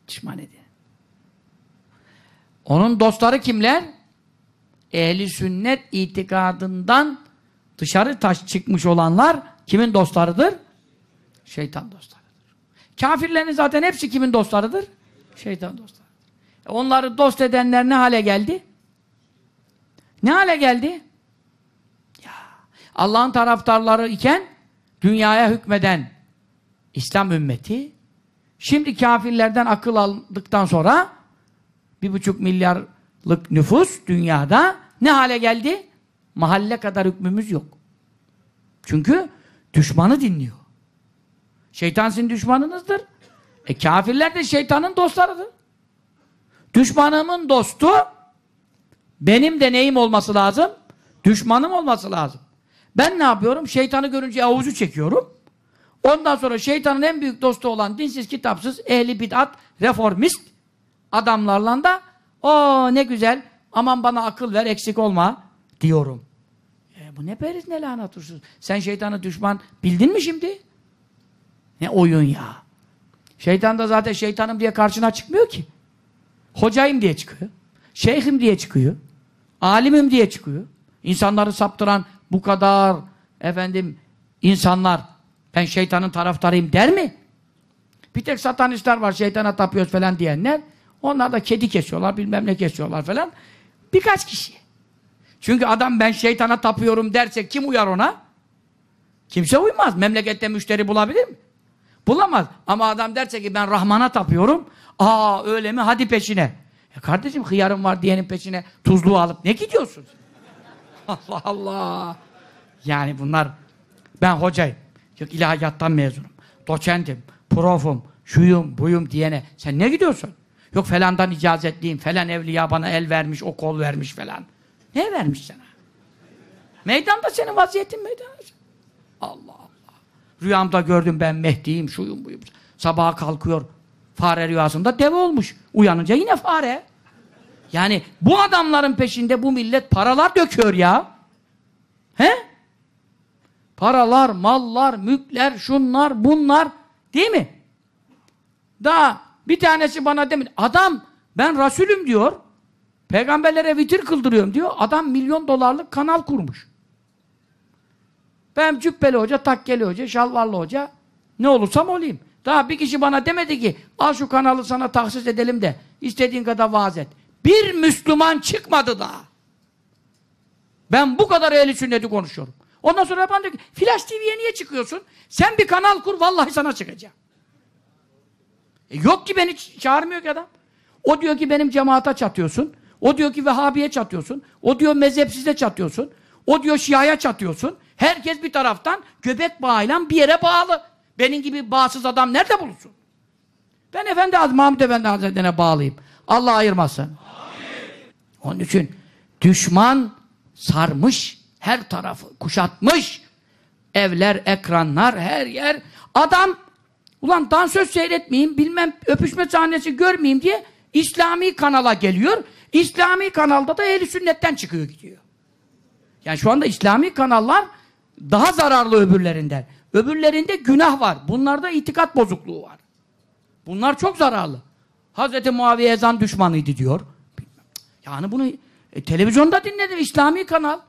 [SPEAKER 1] düşman edin. Onun dostları kimler? Ehli sünnet itikadından dışarı taş çıkmış olanlar kimin dostlarıdır? Şeytan dostlarıdır. Kafirlerin zaten hepsi kimin dostlarıdır? Şeytan dostları. Onları dost edenler ne hale geldi? Ne hale geldi? Ya Allah'ın taraftarları iken dünyaya hükmeden İslam ümmeti şimdi kafirlerden akıl aldıktan sonra bir buçuk milyarlık nüfus dünyada ne hale geldi? Mahalle kadar hükmümüz yok. Çünkü düşmanı dinliyor. Şeytan sizin düşmanınızdır. E kafirler de şeytanın dostlarıdır. Düşmanımın dostu benim de neyim olması lazım? Düşmanım olması lazım. Ben ne yapıyorum? Şeytanı görünce avucu çekiyorum. Ondan sonra şeytanın en büyük dostu olan dinsiz, kitapsız, ehli bid'at, reformist adamlarla da o ne güzel aman bana akıl ver eksik olma diyorum. E, bu ne periz ne lanet. Sen şeytanı düşman bildin mi şimdi? Ne oyun ya. Şeytan da zaten şeytanım diye karşına çıkmıyor ki. Hocayım diye çıkıyor. Şeyhim diye çıkıyor. Alimim diye çıkıyor. İnsanları saptıran bu kadar efendim insanlar ben şeytanın taraftarıyım der mi? Bir tek satanistler var şeytana tapıyoruz falan diyenler. Onlar da kedi kesiyorlar bilmem ne kesiyorlar falan. Birkaç kişi. Çünkü adam ben şeytana tapıyorum derse kim uyar ona? Kimse uymaz. Memlekette müşteri bulabilir mi? Bulamaz. Ama adam derse ki ben Rahman'a tapıyorum. Aa öyle mi? Hadi peşine. Ya kardeşim hıyarım var diyenin peşine tuzluğu alıp ne gidiyorsun? [LAUGHS] Allah Allah. Yani bunlar ben hocayım. Yok ilahiyattan mezunum. Doçentim, profum, şuyum, buyum diyene sen ne gidiyorsun? Yok falandan icazetliyim, falan evliya bana el vermiş, o kol vermiş falan. Ne vermiş sana? Meydanda senin vaziyetin meydanda. Allah. Rüyamda gördüm ben Mehdi'yim, şuyum, buyum. Sabaha kalkıyor, fare rüyasında deve olmuş. Uyanınca yine fare. Yani bu adamların peşinde bu millet paralar döküyor ya. He? Paralar, mallar, mülkler, şunlar, bunlar. Değil mi? Daha bir tanesi bana demedi. Adam ben Resulüm diyor. Peygamberlere vitir kıldırıyorum diyor. Adam milyon dolarlık kanal kurmuş. Ben cübbeli hoca, takkeli hoca, şalvarlı hoca ne olursam olayım. Daha bir kişi bana demedi ki al şu kanalı sana tahsis edelim de istediğin kadar vaaz et. Bir Müslüman çıkmadı daha. Ben bu kadar ehli sünneti konuşuyorum. Ondan sonra bana diyor ki Flash TV'ye niye çıkıyorsun? Sen bir kanal kur vallahi sana çıkacağım. E yok ki beni çağırmıyor ki adam. O diyor ki benim cemaata çatıyorsun. O diyor ki Vehhabiye çatıyorsun. O diyor mezhepsize çatıyorsun. O diyor Şia'ya çatıyorsun. Herkes bir taraftan göbek bağıyla bir yere bağlı. Benim gibi bağsız adam nerede bulursun? Ben Efendi Hazretleri, Mahmud Efendi Hazretleri'ne bağlıyım. Allah ayırmasın. Amin. Onun için düşman sarmış, her tarafı kuşatmış. Evler, ekranlar, her yer. Adam, ulan dansöz seyretmeyeyim, bilmem öpüşme sahnesi görmeyeyim diye İslami kanala geliyor. İslami kanalda da ehli sünnetten çıkıyor gidiyor. Yani şu anda İslami kanallar daha zararlı öbürlerinden. Öbürlerinde günah var. Bunlarda itikat bozukluğu var. Bunlar çok zararlı. Hazreti Muaviye ezan düşmanıydı diyor. Yani bunu e, televizyonda dinledim. İslami kanal.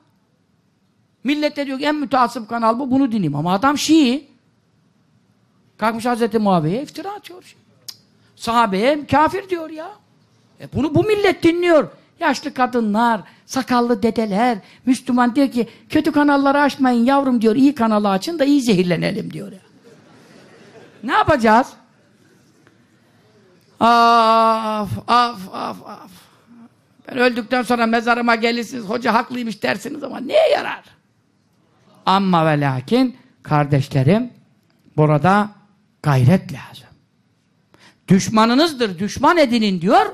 [SPEAKER 1] Millet de diyor ki en müteassıp kanal bu. Bunu dinleyeyim. Ama adam Şii. Kalkmış Hazreti Muaviye'ye iftira atıyor. Sahabeye kafir diyor ya. E bunu bu millet dinliyor. Yaşlı kadınlar, sakallı dedeler, Müslüman diyor ki kötü kanalları açmayın yavrum diyor. iyi kanalı açın da iyi zehirlenelim diyor ya. Ne yapacağız? Af, af, af, af. Ben öldükten sonra mezarıma gelirsiniz, hoca haklıymış dersiniz ama neye yarar? Amma ve lakin kardeşlerim burada gayret lazım. Düşmanınızdır, düşman edinin diyor.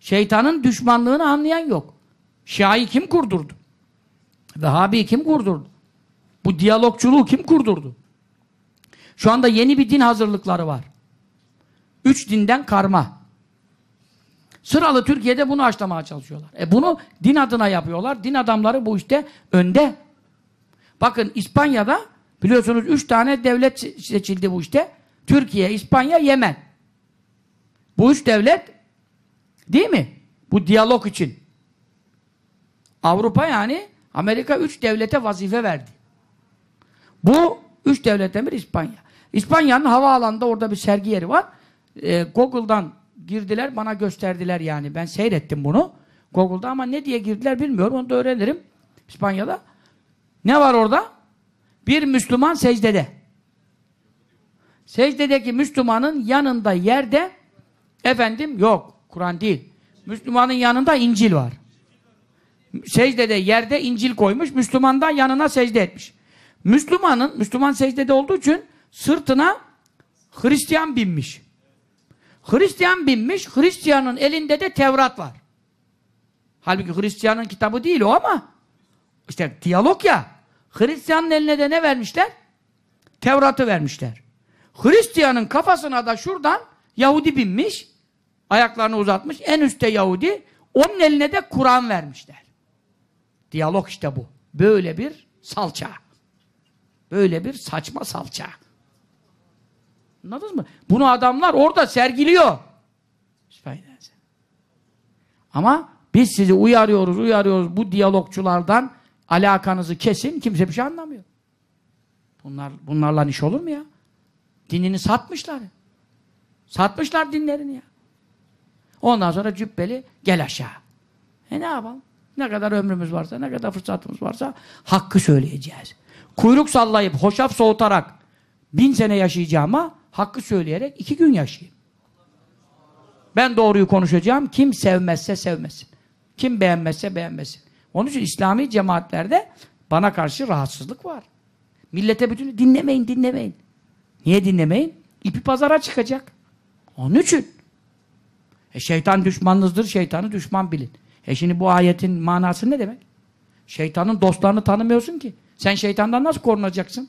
[SPEAKER 1] Şeytanın düşmanlığını anlayan yok. Şia'yı kim kurdurdu? Vehhabi kim kurdurdu? Bu diyalogçuluğu kim kurdurdu? Şu anda yeni bir din hazırlıkları var. Üç dinden karma. Sıralı Türkiye'de bunu açlamaya çalışıyorlar. E bunu din adına yapıyorlar. Din adamları bu işte önde. Bakın İspanya'da Biliyorsunuz üç tane devlet seçildi bu işte. Türkiye, İspanya, Yemen. Bu üç devlet değil mi? Bu diyalog için. Avrupa yani Amerika üç devlete vazife verdi. Bu üç devletten bir İspanya. İspanya'nın havaalanında orada bir sergi yeri var. Ee, Google'dan girdiler, bana gösterdiler yani. Ben seyrettim bunu. Google'da ama ne diye girdiler bilmiyorum. Onu da öğrenirim. İspanya'da. Ne var orada? Bir Müslüman secdede. Secdedeki Müslümanın yanında yerde efendim yok. Kur'an değil. Müslümanın yanında İncil var. Secdede yerde İncil koymuş. Müslüman da yanına secde etmiş. Müslümanın, Müslüman secdede olduğu için sırtına Hristiyan binmiş. Hristiyan binmiş, Hristiyanın elinde de Tevrat var. Halbuki Hristiyanın kitabı değil o ama işte diyalog ya. Hristiyanın eline de ne vermişler? Tevrat'ı vermişler. Hristiyanın kafasına da şuradan Yahudi binmiş, ayaklarını uzatmış, en üstte Yahudi, onun eline de Kur'an vermişler. Diyalog işte bu. Böyle bir salça. Böyle bir saçma salça. Anladınız mı? Bunu adamlar orada sergiliyor. Ama biz sizi uyarıyoruz, uyarıyoruz bu diyalogçulardan alakanızı kesin, kimse bir şey anlamıyor. Bunlar, bunlarla iş olur mu ya? Dinini satmışlar. Satmışlar dinlerini ya. Ondan sonra cübbeli gel aşağı. E ne yapalım? Ne kadar ömrümüz varsa, ne kadar fırsatımız varsa hakkı söyleyeceğiz. Kuyruk sallayıp, hoşaf soğutarak bin sene yaşayacağıma hakkı söyleyerek iki gün yaşayayım. Ben doğruyu konuşacağım. Kim sevmezse sevmesin. Kim beğenmezse beğenmesin. Onun için İslami cemaatlerde bana karşı rahatsızlık var. Millete bütün dinlemeyin, dinlemeyin. Niye dinlemeyin? İpi pazara çıkacak. Onun için. E şeytan düşmanınızdır, şeytanı düşman bilin. E şimdi bu ayetin manası ne demek? Şeytanın dostlarını tanımıyorsun ki. Sen şeytandan nasıl korunacaksın?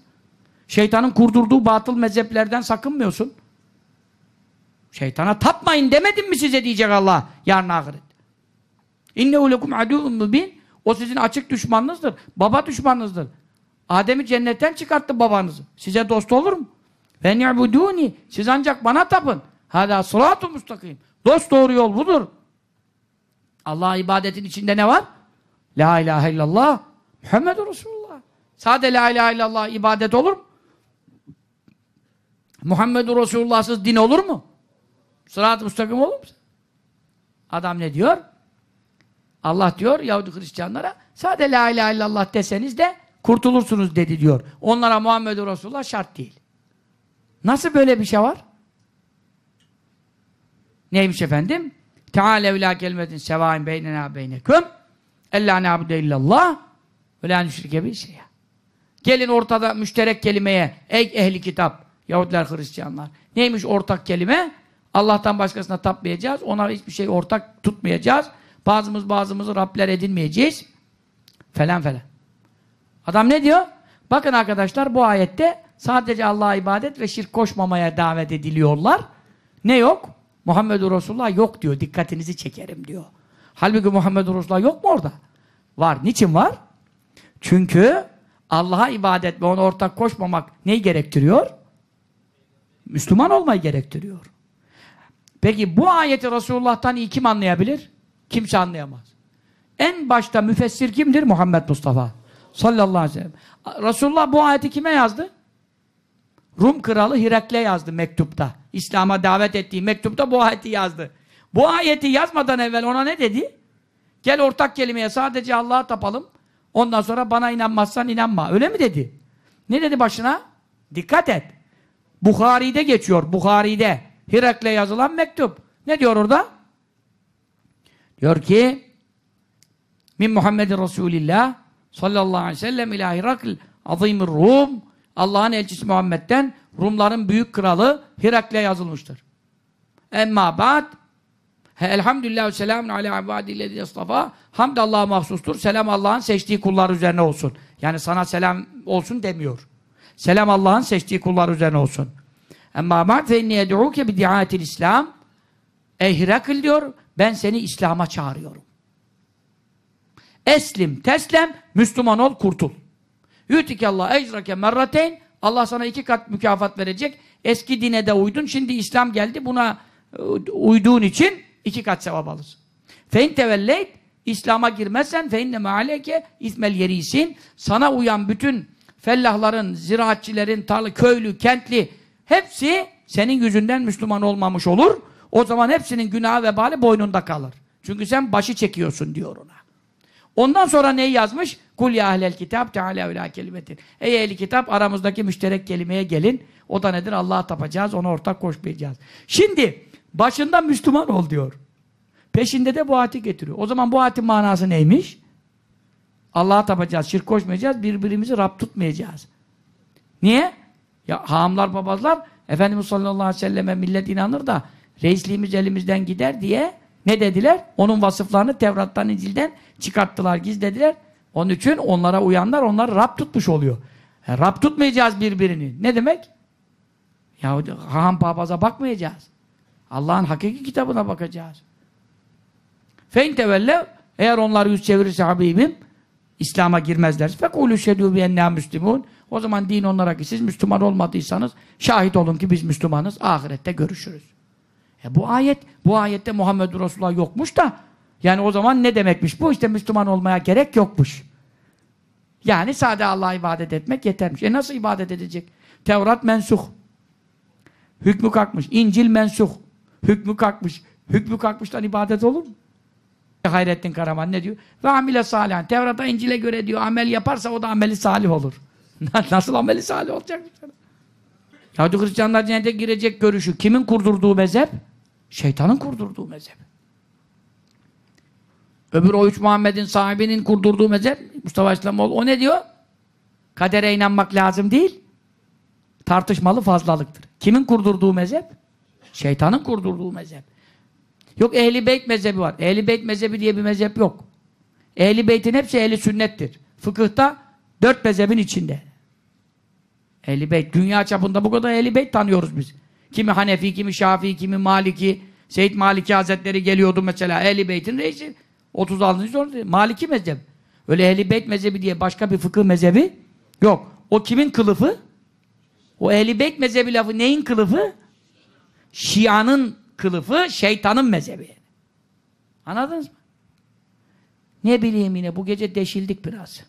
[SPEAKER 1] Şeytanın kurdurduğu batıl mezheplerden sakınmıyorsun. Şeytana tapmayın demedim mi size diyecek Allah yarın ahiret. İnnehu lekum aduun mubin. O sizin açık düşmanınızdır. Baba düşmanınızdır. Adem'i cennetten çıkarttı babanızı. Size dost olur mu? Ve ni'buduni. Siz ancak bana tapın. Hâdâ sırâtu mustakim. Dost doğru yol budur. Allah ibadetin içinde ne var? La ilahe illallah. Muhammedur Resulullah. Sade la ilahe illallah ibadet olur mu? Muhammedur Resulullah'sız din olur mu? Sırat-ı müstakim olur mu? Adam ne diyor? Allah diyor Yahudi Hristiyanlara sade la ilahe illallah deseniz de kurtulursunuz dedi diyor. Onlara Muhammedur Resulullah şart değil. Nasıl böyle bir şey var? Neymiş efendim? Teala evlâ kelimetin sevâin beynenâ beyneküm ellâ ne'abude illallah ve lâ nüşrike bir şey. Gelin ortada müşterek kelimeye ey ehli kitap Yahudiler, Hristiyanlar. Neymiş ortak kelime? Allah'tan başkasına tapmayacağız. Ona hiçbir şey ortak tutmayacağız. Bazımız bazımızı Rabler edinmeyeceğiz. Falan falan. Adam ne diyor? Bakın arkadaşlar bu ayette sadece Allah'a ibadet ve şirk koşmamaya davet ediliyorlar. Ne yok? Muhammedur Resulullah yok diyor. Dikkatinizi çekerim diyor. Halbuki Muhammedur Resulullah yok mu orada? Var. Niçin var? Çünkü Allah'a ibadet ve ona ortak koşmamak neyi gerektiriyor? Müslüman olmayı gerektiriyor. Peki bu ayeti Resulullah'tan iyi kim anlayabilir? Kimse anlayamaz. En başta müfessir kimdir? Muhammed Mustafa. Sallallahu aleyhi ve sellem. Resulullah bu ayeti kime yazdı? Rum kralı Hirakle yazdı mektupta. İslam'a davet ettiği mektupta bu ayeti yazdı. Bu ayeti yazmadan evvel ona ne dedi? Gel ortak kelimeye sadece Allah'a tapalım. Ondan sonra bana inanmazsan inanma. Öyle mi dedi? Ne dedi başına? Dikkat et. Bukhari'de geçiyor. Bukhari'de. Hirakle yazılan mektup. Ne diyor orada? Diyor ki Min Muhammedin Resulillah sallallahu aleyhi ve sellem ila Hirakl azimir Rum Allah'ın elçisi Muhammed'den Rumların büyük kralı Hirakle yazılmıştır. Emma ba'd Elhamdülillah selamun ala ibadillezi istafa Hamd Allah'a mahsustur. Selam Allah'ın seçtiği kullar üzerine olsun. Yani sana selam olsun demiyor. Selam Allah'ın seçtiği kullar üzerine olsun. Emma ba'd fe inni ed'uke bi di'atil İslam Ey Hirakl diyor, ben seni İslam'a çağırıyorum. Eslim, teslem, Müslüman ol, kurtul. Yütikallah ecrake merrateyn. Allah sana iki kat mükafat verecek. Eski dine de uydun. Şimdi İslam geldi. Buna e, uyduğun için iki kat sevap alırsın. Fein tevelleyt İslam'a girmezsen fe inne mealeke ismel yerisin. Sana uyan bütün fellahların, ziraatçilerin, tarla, köylü, kentli hepsi senin yüzünden Müslüman olmamış olur. O zaman hepsinin günahı vebali boynunda kalır. Çünkü sen başı çekiyorsun diyor ona. Ondan sonra neyi yazmış? Kul ya ehlel kitap teala ila kelimetin. Ey ehli kitap aramızdaki müşterek kelimeye gelin. O da nedir? Allah'a tapacağız, ona ortak koşmayacağız. Şimdi başında Müslüman ol diyor. Peşinde de bu ayeti getiriyor. O zaman bu ayetin manası neymiş? Allah'a tapacağız, şirk koşmayacağız, birbirimizi Rab tutmayacağız. Niye? Ya hamlar babazlar Efendimiz sallallahu aleyhi ve selleme millet inanır da reisliğimiz elimizden gider diye ne dediler? Onun vasıflarını Tevrat'tan İncil'den çıkarttılar, gizlediler. Onun için onlara uyanlar onları Rab tutmuş oluyor. E, Rab tutmayacağız birbirini. Ne demek? Ya ham papaza bakmayacağız. Allah'ın hakiki kitabına bakacağız. Fein tevelle eğer onlar yüz çevirirse Habibim İslam'a girmezler. Fekulü şedû bi ennâ müslimûn o zaman din onlara ki siz Müslüman olmadıysanız şahit olun ki biz Müslümanız. Ahirette görüşürüz. E bu ayet, bu ayette Muhammed Resulullah yokmuş da yani o zaman ne demekmiş bu? İşte Müslüman olmaya gerek yokmuş. Yani sade Allah'a ibadet etmek yetermiş. E nasıl ibadet edecek? Tevrat mensuh. Hükmü kalkmış. İncil mensuh. Hükmü kalkmış. Hükmü kalkmıştan ibadet olur mu? Hayrettin Karaman ne diyor? Ve amile salihan. Tevrat'a İncil'e göre diyor amel yaparsa o da ameli salih olur. [LAUGHS] Nasıl ameli salih olacak? Yahudi Hristiyanlar cennete girecek görüşü kimin kurdurduğu mezhep? Şeytanın kurdurduğu mezhep. Öbür o üç Muhammed'in sahibinin kurdurduğu mezhep Mustafa İslamoğlu o ne diyor? Kadere inanmak lazım değil. Tartışmalı fazlalıktır. Kimin kurdurduğu mezhep? Şeytanın kurdurduğu mezhep. Yok ehli beyt mezhebi var. Ehli beyt mezhebi diye bir mezhep yok. Ehli beytin hepsi ehli sünnettir. Fıkıhta dört mezhebin içinde. Ehli beyt. Dünya çapında bu kadar ehli beyt tanıyoruz biz. Kimi Hanefi, kimi Şafii, kimi Maliki. Seyyid Maliki Hazretleri geliyordu mesela. Ehli beytin reisi. 36. sonra Maliki mezhep. Öyle ehli beyt mezhebi diye başka bir fıkıh mezhebi yok. O kimin kılıfı? O ehli beyt mezhebi lafı neyin kılıfı? Şia'nın kılıfı şeytanın mezhebi. Anladınız mı? Ne bileyim yine bu gece deşildik biraz.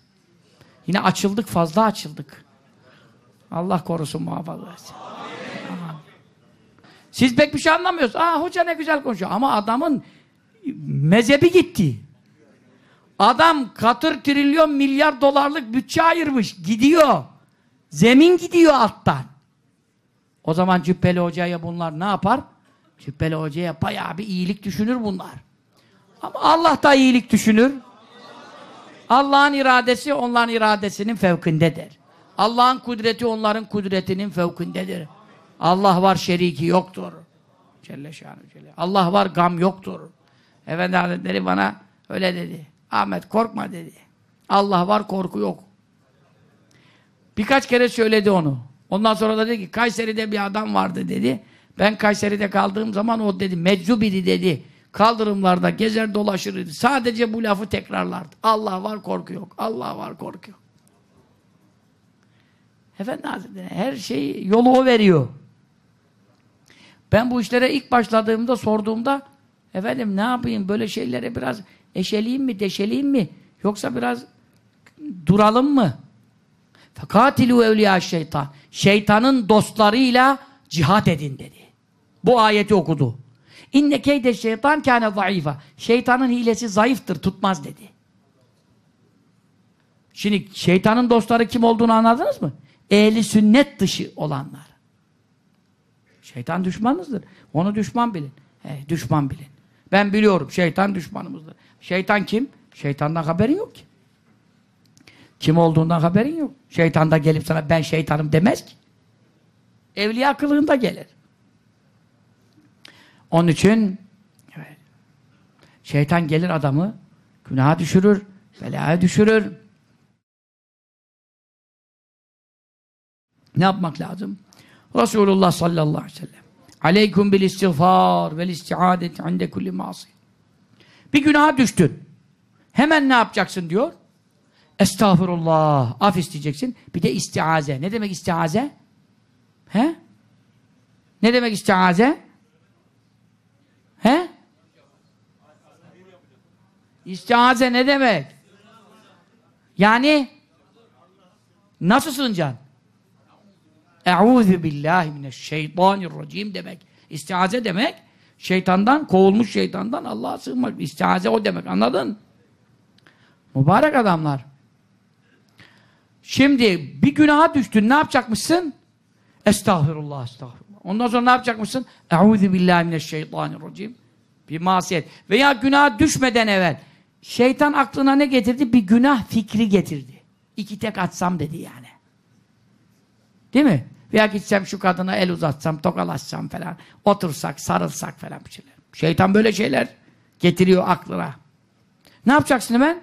[SPEAKER 1] Yine açıldık fazla açıldık. Allah korusun muhafaza etsin. Siz pek bir şey anlamıyorsunuz. Aa hoca ne güzel konuşuyor. Ama adamın mezhebi gitti. Adam katır trilyon milyar dolarlık bütçe ayırmış. Gidiyor. Zemin gidiyor alttan. O zaman Cübbeli Hoca'ya bunlar ne yapar? Cübbeli Hoca'ya bayağı bir iyilik düşünür bunlar. Ama Allah da iyilik düşünür. Allah'ın iradesi onların iradesinin fevkindedir. Allah'ın kudreti onların kudretinin fevkindedir. Allah var şeriki yoktur. Celle şanı celle. Allah var gam yoktur. Efendi Hazretleri bana öyle dedi. Ahmet korkma dedi. Allah var korku yok. Birkaç kere söyledi onu. Ondan sonra da dedi ki Kayseri'de bir adam vardı dedi. Ben Kayseri'de kaldığım zaman o dedi meczubidi dedi. Kaldırımlarda gezer dolaşır Sadece bu lafı tekrarlardı. Allah var korku yok. Allah var korku yok. Efendi Hazretleri her şey yolu o veriyor. Ben bu işlere ilk başladığımda sorduğumda efendim ne yapayım böyle şeylere biraz eşeleyeyim mi deşeleyeyim mi yoksa biraz duralım mı? Fekatilu evliya şeytan. Şeytanın dostlarıyla cihat edin dedi. Bu ayeti okudu. İnne keyde şeytan kâne zayıfa. Şeytanın hilesi zayıftır, tutmaz dedi. Şimdi şeytanın dostları kim olduğunu anladınız mı? Ehli sünnet dışı olanlar. Şeytan düşmanınızdır. Onu düşman bilin. He, düşman bilin. Ben biliyorum şeytan düşmanımızdır. Şeytan kim? Şeytandan haberin yok ki. Kim olduğundan haberin yok. Şeytan da gelip sana ben şeytanım demez ki. Evliya kılığında gelir. Onun için şeytan gelir adamı günaha düşürür, belaya düşürür. Ne yapmak lazım? Resulullah sallallahu aleyhi ve sellem Aleyküm bil istiğfar vel istiadet inde kulli masi. Bir günaha düştün. Hemen ne yapacaksın diyor? Estağfurullah. Af isteyeceksin. Bir de istiaze. Ne demek istiaze? He? Ne demek istiaze? He? İstiaze ne demek? Yani nasıl sığınacaksın? Eûzü billahi mineşşeytanirracim demek. İstiaze demek şeytandan, kovulmuş şeytandan Allah'a sığınmak. İstiaze o demek. Anladın? Mübarek adamlar. Şimdi bir günaha düştün. Ne yapacakmışsın? Estağfirullah, estağfirullah. Ondan sonra ne yapacakmışsın? Eûzü billahi mineşşeytanirracim. Bir masiyet. Veya günaha düşmeden evvel şeytan aklına ne getirdi? Bir günah fikri getirdi. İki tek atsam dedi yani. Değil mi? Veya gitsem şu kadına el uzatsam, tokalaşsam falan. Otursak, sarılsak falan bir şeyler. Şeytan böyle şeyler getiriyor aklına. Ne yapacaksın hemen?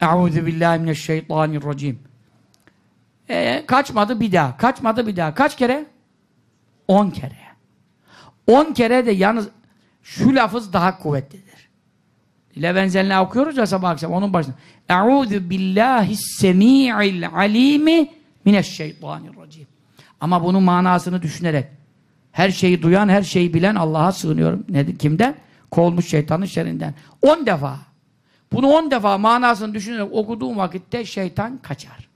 [SPEAKER 1] Eûzü billahi mineşşeytanirracim. Ee, kaçmadı bir daha. Kaçmadı bir daha. Kaç kere? On kere. On kere de yalnız şu lafız daha kuvvetlidir. İle benzerini okuyoruz ya sabah akşam onun başında. Eûzü billahi semi'il alimi mineşşeytanirracim. Ama bunun manasını düşünerek her şeyi duyan, her şeyi bilen Allah'a sığınıyorum. Nedir? Kimden? Kovulmuş şeytanın şerrinden. On defa. Bunu on defa manasını düşünerek okuduğun vakitte şeytan kaçar.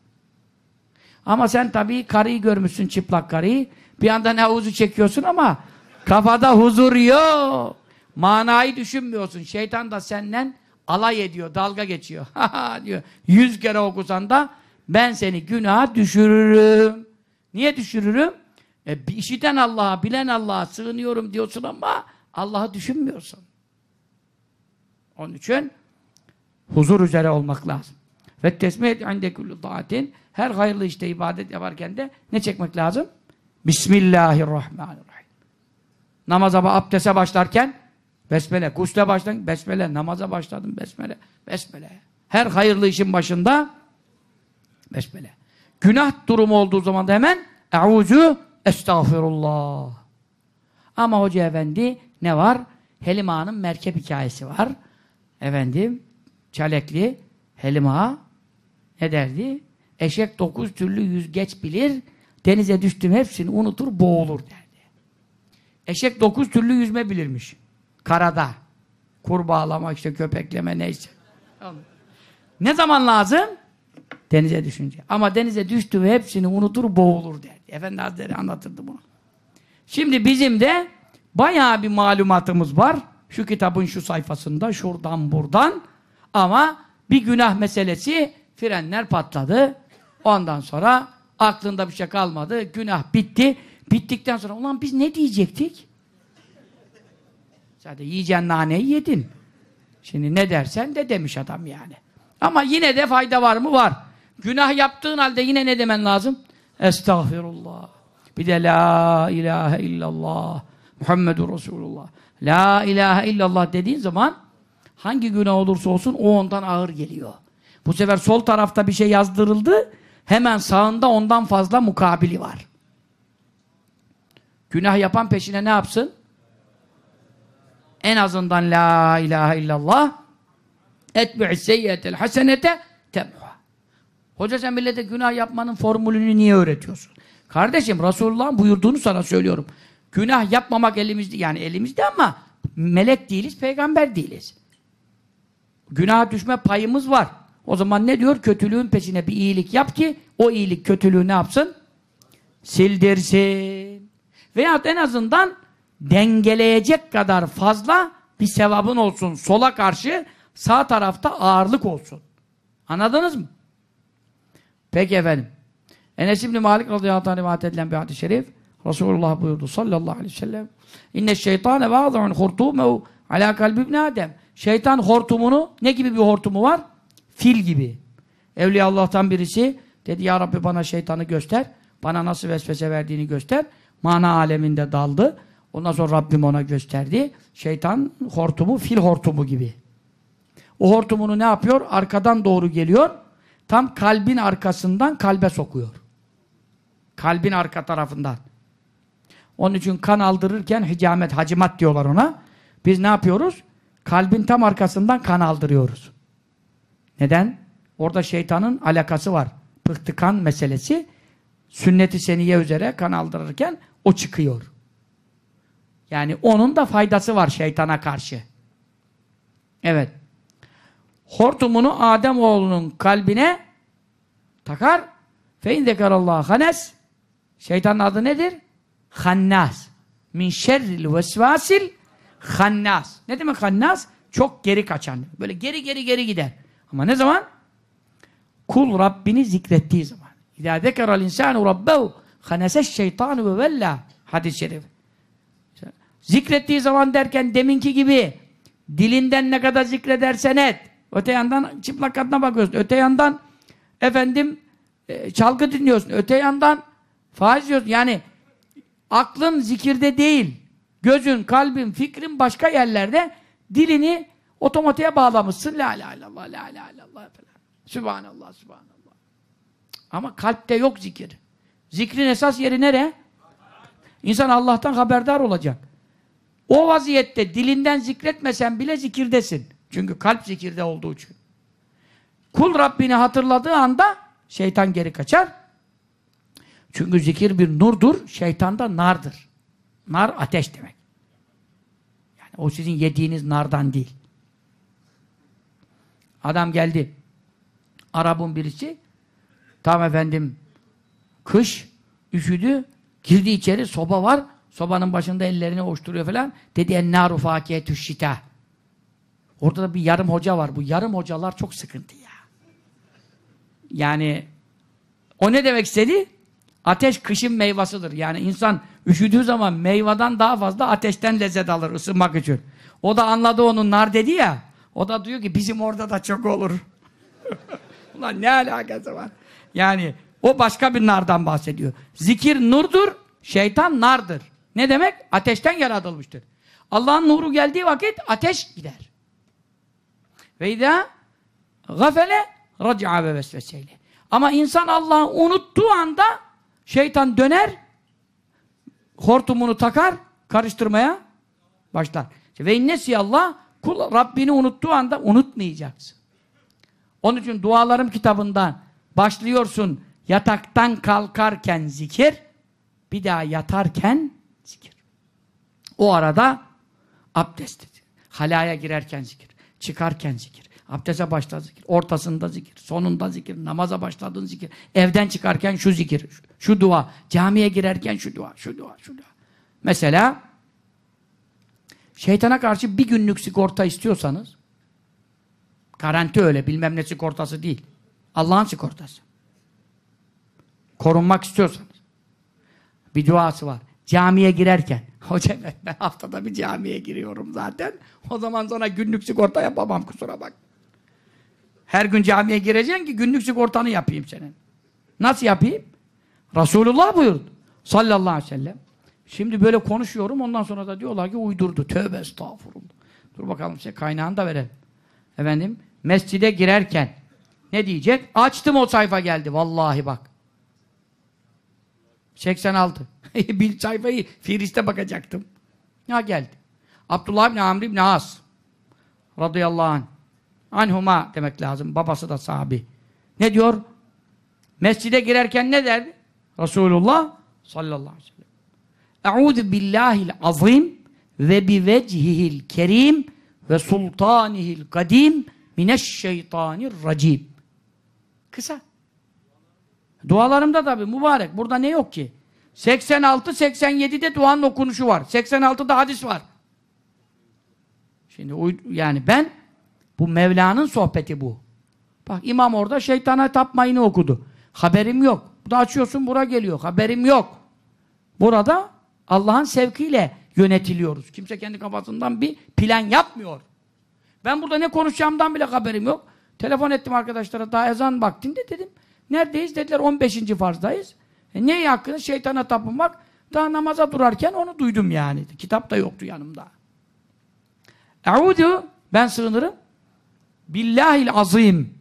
[SPEAKER 1] Ama sen tabii karıyı görmüşsün, çıplak karıyı. Bir anda ne havuzu çekiyorsun ama kafada huzur yok. Manayı düşünmüyorsun. Şeytan da senden alay ediyor, dalga geçiyor. [LAUGHS] diyor. Yüz kere okusan da ben seni günaha düşürürüm. Niye düşürürüm? E, işiten Allah'a, bilen Allah'a sığınıyorum diyorsun ama Allah'ı düşünmüyorsun. Onun için huzur üzere olmak lazım. Ve tesmiyet inde kullu taatin her hayırlı işte ibadet yaparken de ne çekmek lazım? Bismillahirrahmanirrahim. Namaza, abdeste başlarken besmele, gusle başlarken besmele, namaza başladım besmele, besmele. Her hayırlı işin başında besmele. Günah durumu olduğu zaman da hemen Euzu estağfirullah. Ama hoca efendi ne var? Helima'nın merkep hikayesi var. Efendim Çalekli Helima ne derdi? Eşek dokuz türlü yüzgeç bilir, denize düştüm hepsini unutur, boğulur derdi. Eşek dokuz türlü yüzme bilirmiş. Karada. Kurbağalama, işte köpekleme neyse. Ne zaman lazım? Denize düşünce. Ama denize düştü ve hepsini unutur, boğulur derdi. Efendi Hazretleri anlatırdı bunu. Şimdi bizim de bayağı bir malumatımız var. Şu kitabın şu sayfasında, şuradan buradan. Ama bir günah meselesi frenler patladı. Ondan sonra aklında bir şey kalmadı. Günah bitti. Bittikten sonra ulan biz ne diyecektik? Zaten yiyeceğin naneyi yedin. Şimdi ne dersen de demiş adam yani. Ama yine de fayda var mı? Var. Günah yaptığın halde yine ne demen lazım? Estağfirullah. Bir de la ilahe illallah. Muhammedur Resulullah. La ilahe illallah dediğin zaman hangi günah olursa olsun o ondan ağır geliyor. Bu sefer sol tarafta bir şey yazdırıldı. Hemen sağında ondan fazla mukabili var. Günah yapan peşine ne yapsın? En azından la ilahe illallah etbi'is seyyiyetel hasenete temha. Hoca sen millete günah yapmanın formülünü niye öğretiyorsun? Kardeşim Resulullah'ın buyurduğunu sana söylüyorum. Günah yapmamak elimizde yani elimizde ama melek değiliz, peygamber değiliz. Günah düşme payımız var. O zaman ne diyor? Kötülüğün peşine bir iyilik yap ki o iyilik kötülüğü ne yapsın? Sildirsin. Veya en azından dengeleyecek kadar fazla bir sevabın olsun. Sola karşı sağ tarafta ağırlık olsun. Anladınız mı? Peki efendim. Enes İbni Malik radıyallahu anh rivayet edilen bir hadis-i şerif Resulullah buyurdu sallallahu aleyhi ve sellem İnne şeytane vâza'un hurtûmehu alâ kalbi ibn Adem Şeytan hortumunu ne gibi bir hortumu var? Fil gibi. Evliya Allah'tan birisi dedi ya Rabbi bana şeytanı göster. Bana nasıl vesvese verdiğini göster. Mana aleminde daldı. Ondan sonra Rabbim ona gösterdi. Şeytan hortumu fil hortumu gibi. O hortumunu ne yapıyor? Arkadan doğru geliyor. Tam kalbin arkasından kalbe sokuyor. Kalbin arka tarafından. Onun için kan aldırırken hicamet, hacimat diyorlar ona. Biz ne yapıyoruz? Kalbin tam arkasından kan aldırıyoruz. Neden? Orada şeytanın alakası var. Pıhtıkan meselesi sünnet-i seniye üzere kan aldırırken o çıkıyor. Yani onun da faydası var şeytana karşı. Evet. Hortumunu Adem oğlunun kalbine takar. Fe indekarallahu hanes. Şeytanın adı nedir? Hannas. Min şerril vesvasil hannas. Ne demek hannas? Çok geri kaçan. Böyle geri geri geri gider. Ama ne zaman? Kul Rabbini zikrettiği zaman. İzâ zekeral insânu rabbehu haneseş şeytanu ve vella. Hadis-i şerif. Zikrettiği zaman derken deminki gibi dilinden ne kadar zikredersen et. Öte yandan çıplak kadına bakıyorsun. Öte yandan efendim e, çalgı dinliyorsun. Öte yandan faiz yiyorsun. Yani aklın zikirde değil. Gözün, kalbin, fikrin başka yerlerde dilini otomatiğe bağlamışsın. La la illallah, la la illallah falan. Sübhanallah, sübhanallah. Ama kalpte yok zikir. Zikrin esas yeri nere? İnsan Allah'tan haberdar olacak. O vaziyette dilinden zikretmesen bile zikirdesin. Çünkü kalp zikirde olduğu için. Kul Rabbini hatırladığı anda şeytan geri kaçar. Çünkü zikir bir nurdur, şeytan da nardır. Nar ateş demek. Yani o sizin yediğiniz nardan değil. Adam geldi. Arap'ın birisi tam efendim kış üşüdü girdi içeri soba var sobanın başında ellerini oşturuyor falan dedi ennâru fâkiyetü şita orada da bir yarım hoca var bu yarım hocalar çok sıkıntı ya yani o ne demek istedi? Ateş kışın meyvasıdır. Yani insan üşüdüğü zaman meyveden daha fazla ateşten lezzet alır ısınmak için. O da anladı onun nar dedi ya. O da diyor ki bizim orada da çok olur. [LAUGHS] Ulan ne alakası var? Yani o başka bir nardan bahsediyor. Zikir nurdur, şeytan nardır. Ne demek? Ateşten yaratılmıştır. Allah'ın nuru geldiği vakit ateş gider. Ve idâ gafele raci'a ve vesveseyle. Ama insan Allah'ı unuttuğu anda şeytan döner, hortumunu takar, karıştırmaya başlar. Ve innesi Allah kul Rabbini unuttuğu anda unutmayacaksın. Onun için dualarım kitabından başlıyorsun yataktan kalkarken zikir, bir daha yatarken zikir. O arada abdest, halaya girerken zikir, çıkarken zikir, abdeste başladı zikir, ortasında zikir, sonunda zikir, namaza başladığın zikir, evden çıkarken şu zikir, şu, şu dua, camiye girerken şu dua, şu dua, şu dua. Mesela şeytana karşı bir günlük sigorta istiyorsanız Garanti öyle, bilmem ne sigortası değil. Allah'ın sigortası. Korunmak istiyorsanız. Bir duası var. Camiye girerken. Hocam ben haftada bir camiye giriyorum zaten. O zaman sonra günlük sigorta yapamam kusura bak. Her gün camiye gireceksin ki günlük sigortanı yapayım senin. Nasıl yapayım? Resulullah buyurdu. Sallallahu aleyhi ve sellem. Şimdi böyle konuşuyorum ondan sonra da diyorlar ki uydurdu. Tövbe estağfurullah. Dur bakalım size kaynağını da verelim. Efendim mescide girerken ne diyecek? Açtım o sayfa geldi. Vallahi bak. 86. [LAUGHS] bir sayfayı Firis'te bakacaktım. Ya geldi. Abdullah bin Amr bin As radıyallahu anh anhuma demek lazım. Babası da sahabi. Ne diyor? Mescide girerken ne derdi? Resulullah sallallahu aleyhi ve sellem. Eûzu billahil azim ve bi vechihil kerim ve sultanihil kadim mineşşeytanirracim. Kısa. Dualarımda tabi mübarek. Burada ne yok ki? 86-87'de duanın okunuşu var. 86'da hadis var. Şimdi yani ben bu Mevla'nın sohbeti bu. Bak imam orada şeytana tapmayını okudu. Haberim yok. Bu da açıyorsun bura geliyor. Haberim yok. Burada Allah'ın sevkiyle yönetiliyoruz. Kimse kendi kafasından bir plan yapmıyor. Ben burada ne konuşacağımdan bile haberim yok. Telefon ettim arkadaşlara daha ezan vaktinde dedim. Neredeyiz? Dediler 15. farzdayız. E neye hakkında? Şeytana tapınmak. Daha namaza durarken onu duydum yani. Kitap da yoktu yanımda. Eûdü ben sığınırım. Billahil azim.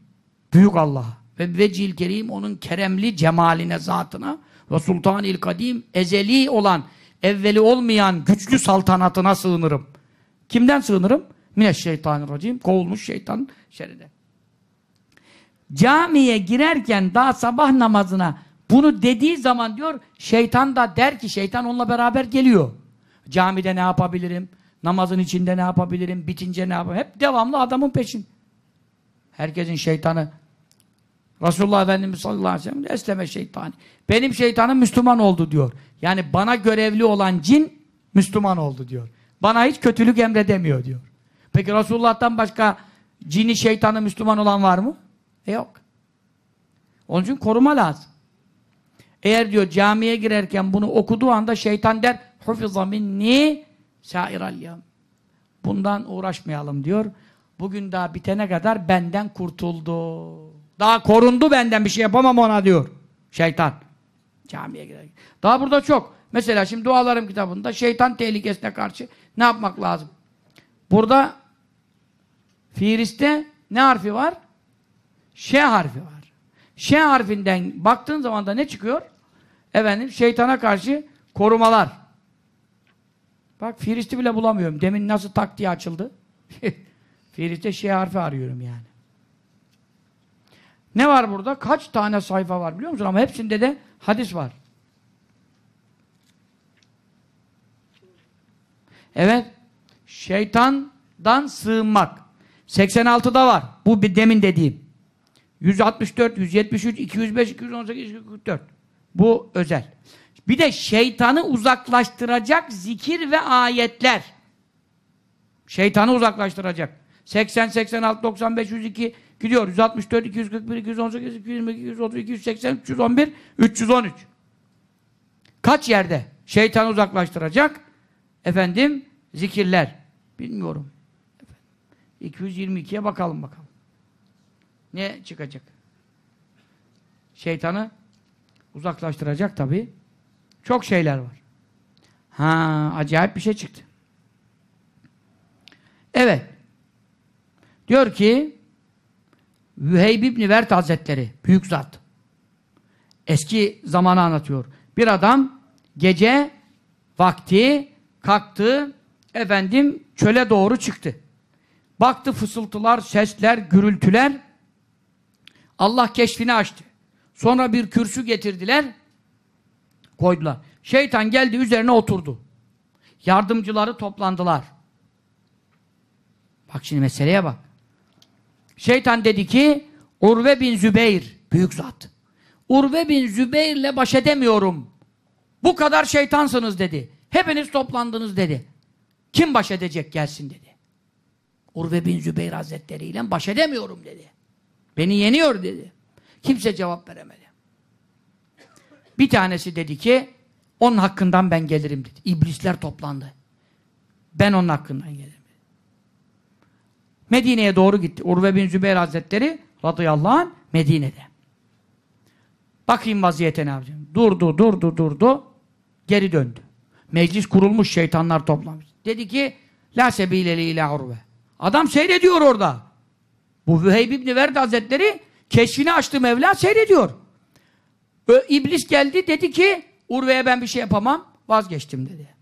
[SPEAKER 1] Büyük Allah. Ve vecihil kerim onun keremli cemaline, zatına ve sultanil kadim ezeli olan, evveli olmayan güçlü saltanatına sığınırım. Kimden sığınırım? Mineşşeytanirracim. Kovulmuş şeytan şerine. camiye girerken daha sabah namazına bunu dediği zaman diyor şeytan da der ki şeytan onunla beraber geliyor. Camide ne yapabilirim? Namazın içinde ne yapabilirim? Bitince ne yapabilirim? Hep devamlı adamın peşin. Herkesin şeytanı Resulullah Efendimiz sallallahu aleyhi ve sellem esleme şeytani. Benim şeytanım Müslüman oldu diyor. Yani bana görevli olan cin Müslüman oldu diyor. Bana hiç kötülük emredemiyor diyor. Peki Resulullah'tan başka cini şeytanı Müslüman olan var mı? E yok. Onun için koruma lazım. Eğer diyor camiye girerken bunu okuduğu anda şeytan der hufiza minni sairal yam. Bundan uğraşmayalım diyor. Bugün daha bitene kadar benden kurtuldu. Daha korundu benden bir şey yapamam ona diyor. Şeytan. Camiye girerken. Daha burada çok. Mesela şimdi dualarım kitabında şeytan tehlikesine karşı ne yapmak lazım? Burada Firis'te ne harfi var? Ş harfi var. Ş harfinden baktığın zaman da ne çıkıyor? Efendim şeytana karşı korumalar. Bak Firis'i bile bulamıyorum. Demin nasıl tak diye açıldı? [LAUGHS] Firis'te Ş harfi arıyorum yani. Ne var burada? Kaç tane sayfa var biliyor musun? Ama hepsinde de hadis var. Evet. Şeytandan sığınmak. 86'da var. Bu bir demin dediğim. 164, 173, 205, 218, 244. Bu özel. Bir de şeytanı uzaklaştıracak zikir ve ayetler. Şeytanı uzaklaştıracak. 80, 86, 95, 102 gidiyor. 164, 241, 218, 222, 230, 280, 311, 313. Kaç yerde şeytanı uzaklaştıracak? Efendim zikirler. Bilmiyorum. 222'ye bakalım bakalım. Ne çıkacak? Şeytanı uzaklaştıracak tabi. Çok şeyler var. Ha, acayip bir şey çıktı. Evet. Diyor ki Vüheyb İbni Vert Hazretleri, büyük zat. Eski zamanı anlatıyor. Bir adam gece vakti kalktı, efendim çöle doğru çıktı. Baktı fısıltılar, sesler, gürültüler. Allah keşfini açtı. Sonra bir kürsü getirdiler, koydular. Şeytan geldi üzerine oturdu. Yardımcıları toplandılar. Bak şimdi meseleye bak. Şeytan dedi ki Urve bin Zübeyir, büyük zat. Urve bin Zübeyir'le baş edemiyorum. Bu kadar şeytansınız dedi. Hepiniz toplandınız dedi. Kim baş edecek gelsin dedi. Urve bin Zübeyir Hazretleri ile baş edemiyorum dedi. Beni yeniyor dedi. Kimse cevap veremedi. Bir tanesi dedi ki onun hakkından ben gelirim dedi. İblisler toplandı. Ben onun hakkından gelirim. Medine'ye doğru gitti. Urve bin Zübeyir Hazretleri radıyallahu anh Medine'de. Bakayım vaziyete ne yapacağım. Durdu, durdu, durdu. Geri döndü. Meclis kurulmuş, şeytanlar toplamış. Dedi ki, La sebileli ila urve. Adam seyrediyor orada. Bu Vüheyb İbni Verdi Hazretleri keşfini açtı Mevla seyrediyor. Ö, İblis geldi dedi ki, Urve'ye ben bir şey yapamam. Vazgeçtim dedi.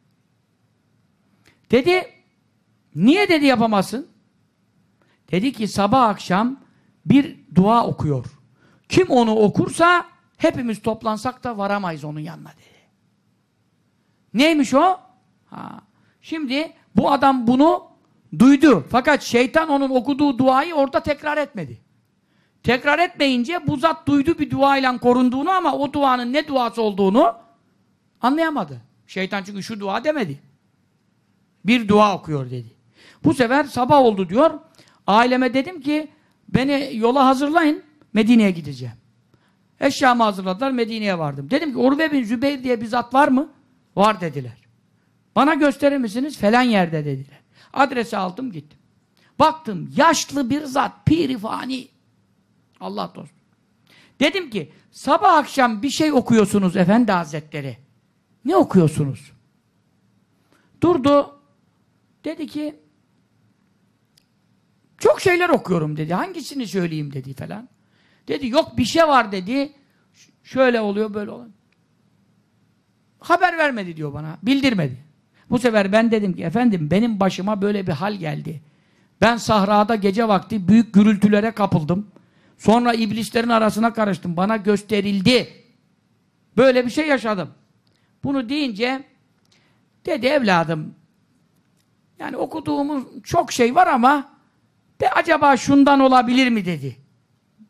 [SPEAKER 1] Dedi, niye dedi yapamazsın? Dedi ki sabah akşam bir dua okuyor. Kim onu okursa hepimiz toplansak da varamayız onun yanına dedi. Neymiş o? Ha. Şimdi bu adam bunu duydu. Fakat şeytan onun okuduğu duayı orada tekrar etmedi. Tekrar etmeyince bu zat duydu bir duayla korunduğunu ama o duanın ne duası olduğunu anlayamadı. Şeytan çünkü şu dua demedi. Bir dua okuyor dedi. Bu sefer sabah oldu diyor. Aileme dedim ki beni yola hazırlayın Medine'ye gideceğim. Eşyamı hazırladılar Medine'ye vardım. Dedim ki Urve bin Zübeyir diye bir zat var mı? Var dediler. Bana gösterir misiniz? Falan yerde dediler. Adresi aldım gittim. Baktım yaşlı bir zat pirifani. Allah dostu. Dedim ki sabah akşam bir şey okuyorsunuz efendi hazretleri. Ne okuyorsunuz? Durdu. Dedi ki çok şeyler okuyorum dedi. Hangisini söyleyeyim dedi falan. Dedi yok bir şey var dedi. Şöyle oluyor böyle oluyor. Haber vermedi diyor bana. Bildirmedi. Bu sefer ben dedim ki efendim benim başıma böyle bir hal geldi. Ben sahrada gece vakti büyük gürültülere kapıldım. Sonra iblislerin arasına karıştım. Bana gösterildi. Böyle bir şey yaşadım. Bunu deyince dedi evladım yani okuduğumuz çok şey var ama de acaba şundan olabilir mi dedi.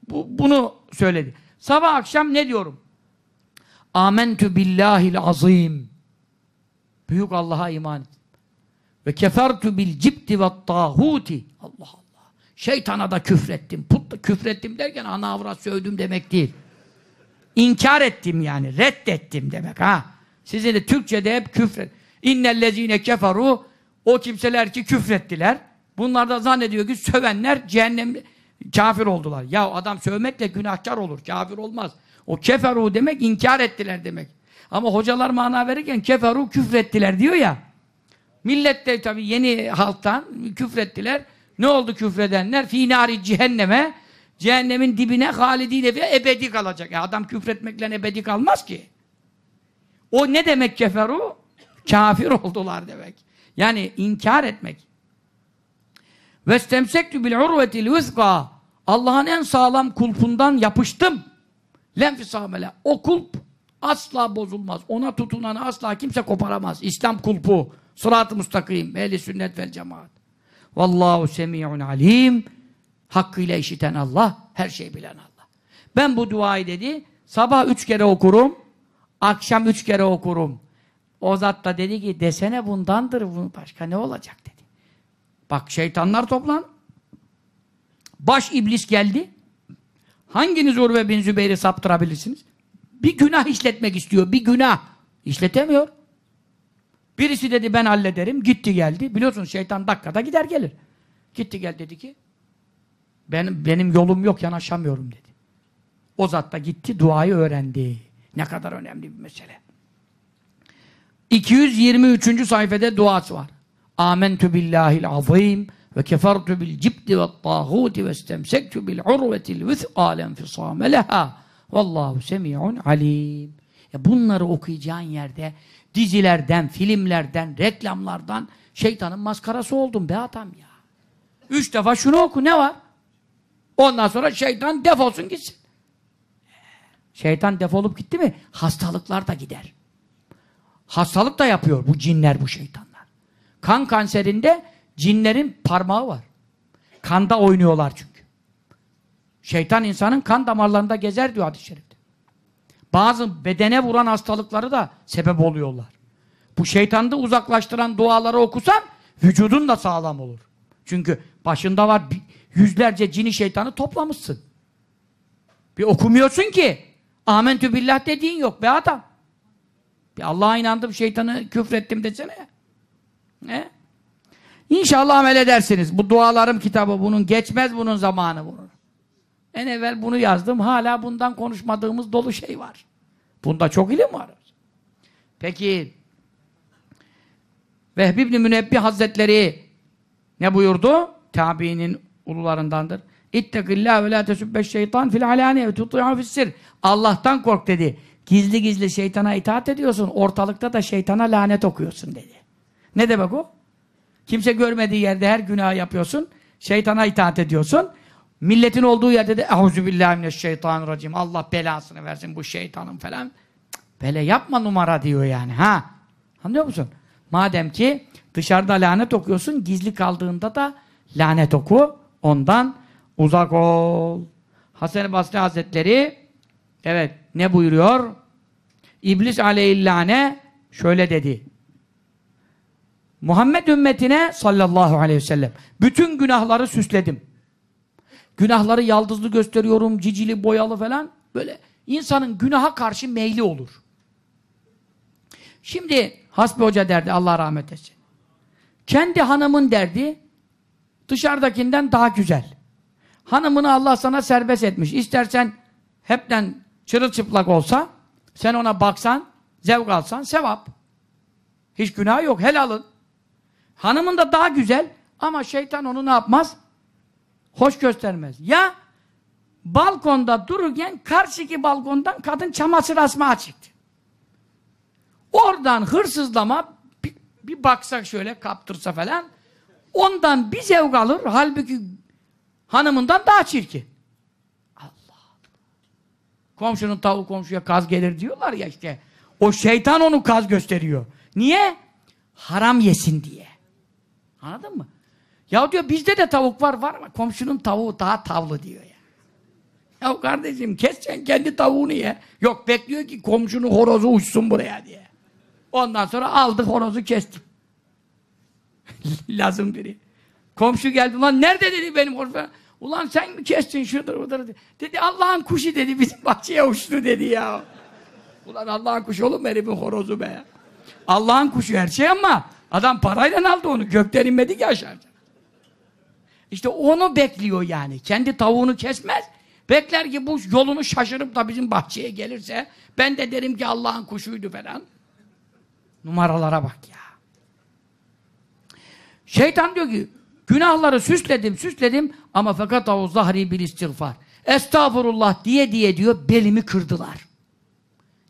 [SPEAKER 1] Bu, bunu söyledi. Sabah akşam ne diyorum? Amentü billahil azim. Büyük Allah'a iman ettim. Ve kefertu bil cibti ve tahuti. Allah Allah. Şeytana da küfrettim. Put küfrettim derken ana avrat sövdüm demek değil. İnkar ettim yani. Reddettim demek ha. Sizin de Türkçe'de hep küfret. İnnellezine keferu o kimseler ki küfrettiler. Bunlar da zannediyor ki sövenler cehennem kafir oldular. Ya adam sövmekle günahkar olur. Kafir olmaz. O keferu demek inkar ettiler demek. Ama hocalar mana verirken keferu küfrettiler diyor ya. Millet de tabii yeni halktan küfrettiler. Ne oldu küfredenler? Finari cehenneme cehennemin dibine halidine ve ebedi kalacak. Ya adam küfretmekle ebedi kalmaz ki. O ne demek keferu? Kafir oldular demek. Yani inkar etmek. Vestemsektu bil urvetil vizqa. Allah'ın en sağlam kulpundan yapıştım. Lenfisamele. O kulp asla bozulmaz. Ona tutunanı asla kimse koparamaz. İslam kulpu. Sırat-ı mustakim. Ehli sünnet vel cemaat. Vallahu semi'un alim. Hakkıyla işiten Allah, her şeyi bilen Allah. Ben bu duayı dedi, sabah üç kere okurum, akşam üç kere okurum. O zat da dedi ki, desene bundandır, bu başka ne olacak dedi. Bak şeytanlar toplan. Baş iblis geldi. Hanginiz Urve bin Zübeyir'i saptırabilirsiniz? Bir günah işletmek istiyor, bir günah. İşletemiyor. Birisi dedi ben hallederim, gitti geldi. Biliyorsun şeytan dakikada gider gelir. Gitti gel dedi ki, benim, benim yolum yok, yanaşamıyorum dedi. O zat da gitti, duayı öğrendi. Ne kadar önemli bir mesele. 223. sayfada duası var. Âmentü billâhil azîm ve kefertu bil cibdi ve tâhûti ve istemsektu bil urvetil vithqâ lenfisâme lehâ vallahu semi'un alim. Ya bunları okuyacağın yerde dizilerden, filmlerden, reklamlardan şeytanın maskarası oldun be adam ya. Üç defa şunu oku ne var? Ondan sonra şeytan defolsun gitsin. Şeytan defolup gitti mi hastalıklar da gider. Hastalık da yapıyor bu cinler, bu şeytanlar. Kan kanserinde cinlerin parmağı var. Kanda oynuyorlar çünkü. Şeytan insanın kan damarlarında gezer diyor hadis-i şerifte. Bazı bedene vuran hastalıkları da sebep oluyorlar. Bu şeytanı uzaklaştıran duaları okusan vücudun da sağlam olur. Çünkü başında var yüzlerce cini şeytanı toplamışsın. Bir okumuyorsun ki. Amentü billah dediğin yok be adam. Bir Allah'a inandım, şeytanı küfrettim desene. Ne? İnşallah amel edersiniz. Bu dualarım kitabı bunun geçmez bunun zamanı bunun. En evvel bunu yazdım. Hala bundan konuşmadığımız dolu şey var. Bunda çok ilim var. Peki Vehbi İbni Münebbih Hazretleri ne buyurdu? Tabiinin ulularındandır. İttekillâh ve lâ tesubbeş şeytan fil alâniye ve tuttu'ya fissir. Allah'tan kork dedi. Gizli gizli şeytana itaat ediyorsun. Ortalıkta da şeytana lanet okuyorsun dedi. Ne demek o? Kimse görmediği yerde her günah yapıyorsun. Şeytana itaat ediyorsun. Milletin olduğu yerde de Euzubillahimineşşeytanirracim. Allah belasını versin bu şeytanın falan. Böyle yapma numara diyor yani. Ha. Anlıyor musun? Madem ki dışarıda lanet okuyorsun, gizli kaldığında da lanet oku. Ondan uzak ol. Hasan-ı Basri Hazretleri evet ne buyuruyor? İblis aleyhillâne şöyle dedi. Muhammed ümmetine sallallahu aleyhi ve sellem bütün günahları süsledim. Günahları yaldızlı gösteriyorum, cicili, boyalı falan. Böyle insanın günaha karşı meyli olur. Şimdi Hasbi Hoca derdi Allah rahmet etsin. Kendi hanımın derdi dışarıdakinden daha güzel. Hanımını Allah sana serbest etmiş. İstersen hepten çırılçıplak olsa sen ona baksan, zevk alsan sevap. Hiç günah yok, helalın. Hanımın da daha güzel ama şeytan onu ne yapmaz? Hoş göstermez. Ya balkonda dururken karşıki balkondan kadın çamaşır asma çıktı. Oradan hırsızlama bir, bir baksak şöyle kaptırsa falan ondan bir zevk alır halbuki hanımından daha çirkin. Allah Komşunun tavuğu komşuya kaz gelir diyorlar ya işte. O şeytan onu kaz gösteriyor. Niye? Haram yesin diye. Anladın mı? Ya diyor bizde de tavuk var var ama komşunun tavuğu daha tavlı diyor ya. Ya kardeşim kes sen kendi tavuğunu ye. Yok bekliyor ki komşunun horozu uçsun buraya diye. Ondan sonra aldık horozu kestik. [LAUGHS] Lazım biri. Komşu geldi ulan nerede dedi benim horoz falan. Ulan sen mi kestin şudur budur dedi. Dedi Allah'ın kuşu dedi bizim bahçeye uçtu dedi ya. Ulan Allah'ın kuşu oğlum herifin horozu be. Allah'ın kuşu her şey ama adam parayla aldı onu. Gökten inmedi ki aşağıya. İşte onu bekliyor yani. Kendi tavuğunu kesmez. Bekler ki bu yolunu şaşırıp da bizim bahçeye gelirse ben de derim ki Allah'ın kuşuydu falan. Numaralara bak ya. Şeytan diyor ki günahları süsledim süsledim ama fakat o zahri bil istiğfar. Estağfurullah diye diye diyor belimi kırdılar.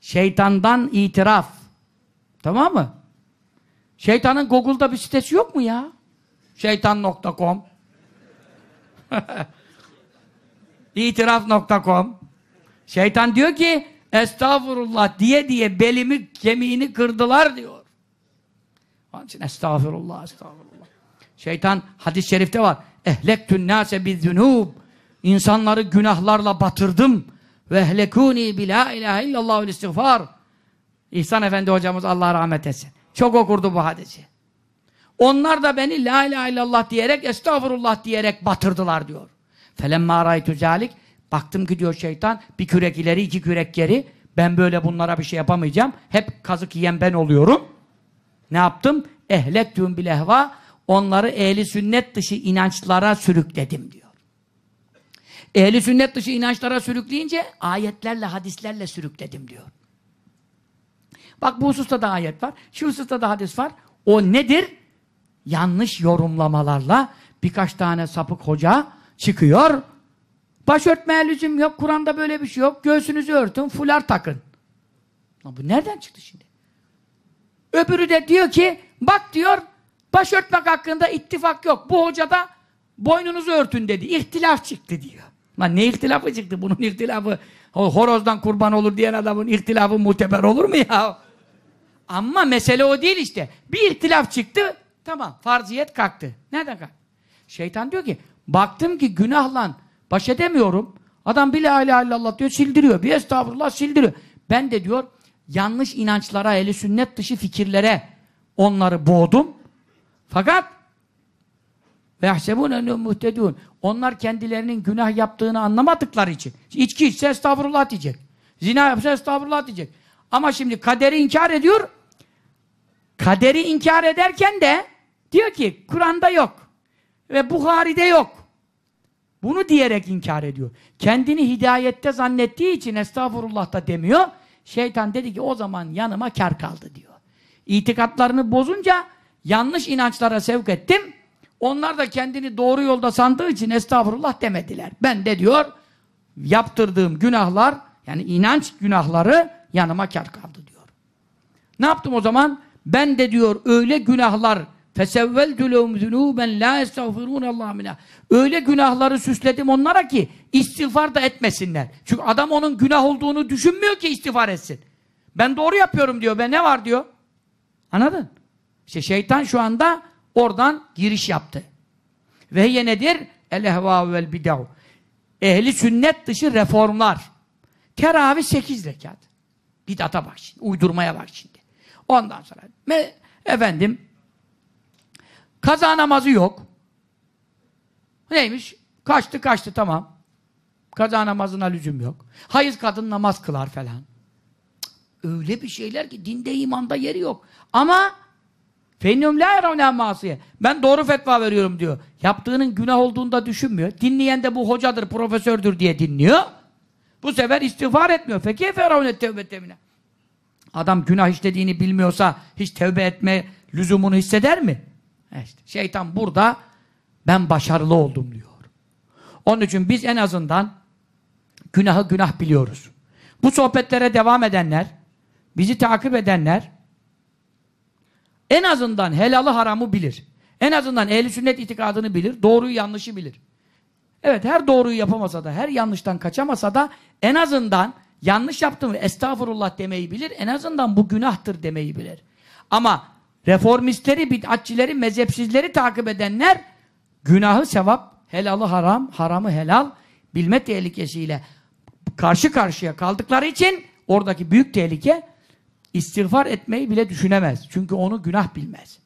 [SPEAKER 1] Şeytandan itiraf. Tamam mı? Şeytanın Google'da bir sitesi yok mu ya? Şeytan.com [LAUGHS] İtiraf.com Şeytan diyor ki Estağfurullah diye diye belimi kemiğini kırdılar diyor. Onun için estağfurullah, estağfurullah. Şeytan hadis-i şerifte var. Ehlektün nâse bizzünûb İnsanları günahlarla batırdım. Ve ehlekûni bilâ ilâhe illallâhu istiğfar. İhsan Efendi hocamız Allah rahmet etsin. Çok okurdu bu hadisi. Onlar da beni la ilahe illallah diyerek estağfurullah diyerek batırdılar diyor. Felemma raytu zalik baktım ki diyor şeytan bir kürek ileri iki kürek geri ben böyle bunlara bir şey yapamayacağım. Hep kazık yiyen ben oluyorum. Ne yaptım? Ehlektüm bilehva onları ehli sünnet dışı inançlara sürükledim diyor. Ehli sünnet dışı inançlara sürükleyince ayetlerle, hadislerle sürükledim diyor. Bak bu hususta da ayet var. Şu hususta da hadis var. O nedir? Yanlış yorumlamalarla birkaç tane sapık hoca çıkıyor. Başörtmeye lüzum yok. Kur'an'da böyle bir şey yok. Göğsünüzü örtün, fular takın. Lan bu nereden çıktı şimdi? Öbürü de diyor ki, bak diyor, başörtmek hakkında ittifak yok. Bu hoca da boynunuzu örtün dedi. İhtilaf çıktı diyor. Lan ne ihtilafı çıktı? Bunun ihtilafı horozdan kurban olur diyen adamın ihtilafı muteber olur mu ya? Ama mesele o değil işte. Bir ihtilaf çıktı, tamam farziyet kalktı. Nereden kalktı? Şeytan diyor ki, baktım ki günahla baş edemiyorum. Adam bir la ilahe illallah diyor, sildiriyor. Bir estağfurullah sildiriyor. Ben de diyor, yanlış inançlara, eli sünnet dışı fikirlere onları boğdum. Fakat ve yahsebûne muhtedûn. Onlar kendilerinin günah yaptığını anlamadıkları için. İçki içse estağfurullah diyecek. Zina yapsa estağfurullah diyecek. Ama şimdi kaderi inkar ediyor. Kaderi inkar ederken de diyor ki Kur'an'da yok. Ve Buhari'de yok. Bunu diyerek inkar ediyor. Kendini hidayette zannettiği için estağfurullah da demiyor. Şeytan dedi ki o zaman yanıma kar kaldı diyor. İtikatlarını bozunca yanlış inançlara sevk ettim. Onlar da kendini doğru yolda sandığı için estağfurullah demediler. Ben de diyor yaptırdığım günahlar yani inanç günahları yanıma kar kaldı diyor. Ne yaptım o zaman? Ben de diyor öyle günahlar fesevveltü lehum zunûben la estağfirûne Allah minâ. Öyle günahları süsledim onlara ki istiğfar da etmesinler. Çünkü adam onun günah olduğunu düşünmüyor ki istiğfar etsin. Ben doğru yapıyorum diyor. Ben ne var diyor. Anladın? İşte şeytan şu anda oradan giriş yaptı. Ve ye nedir? El ehvâ vel bid'â. Ehli sünnet dışı reformlar. Teravih sekiz rekat. Bid'ata bak şimdi. Uydurmaya bak şimdi. Ondan sonra me, efendim kaza namazı yok. Neymiş? Kaçtı kaçtı tamam. Kaza namazına lüzum yok. Hayız kadın namaz kılar falan. Öyle bir şeyler ki dinde imanda yeri yok. Ama Fennum la yaravne masiye. Ben doğru fetva veriyorum diyor. Yaptığının günah olduğunu da düşünmüyor. Dinleyen de bu hocadır, profesördür diye dinliyor. Bu sefer istiğfar etmiyor. Peki feravne tevbe temine. Adam günah işlediğini bilmiyorsa hiç tevbe etme lüzumunu hisseder mi? İşte şeytan burada ben başarılı oldum diyor. Onun için biz en azından günahı günah biliyoruz. Bu sohbetlere devam edenler, bizi takip edenler en azından helalı haramı bilir. En azından ehli sünnet itikadını bilir, doğruyu yanlışı bilir. Evet her doğruyu yapamasa da, her yanlıştan kaçamasa da en azından yanlış yaptım estağfurullah demeyi bilir. En azından bu günahtır demeyi bilir. Ama reformistleri, bid'atçileri, mezhepsizleri takip edenler günahı sevap, helalı haram, haramı helal bilme tehlikesiyle karşı karşıya kaldıkları için oradaki büyük tehlike istiğfar etmeyi bile düşünemez. Çünkü onu günah bilmez.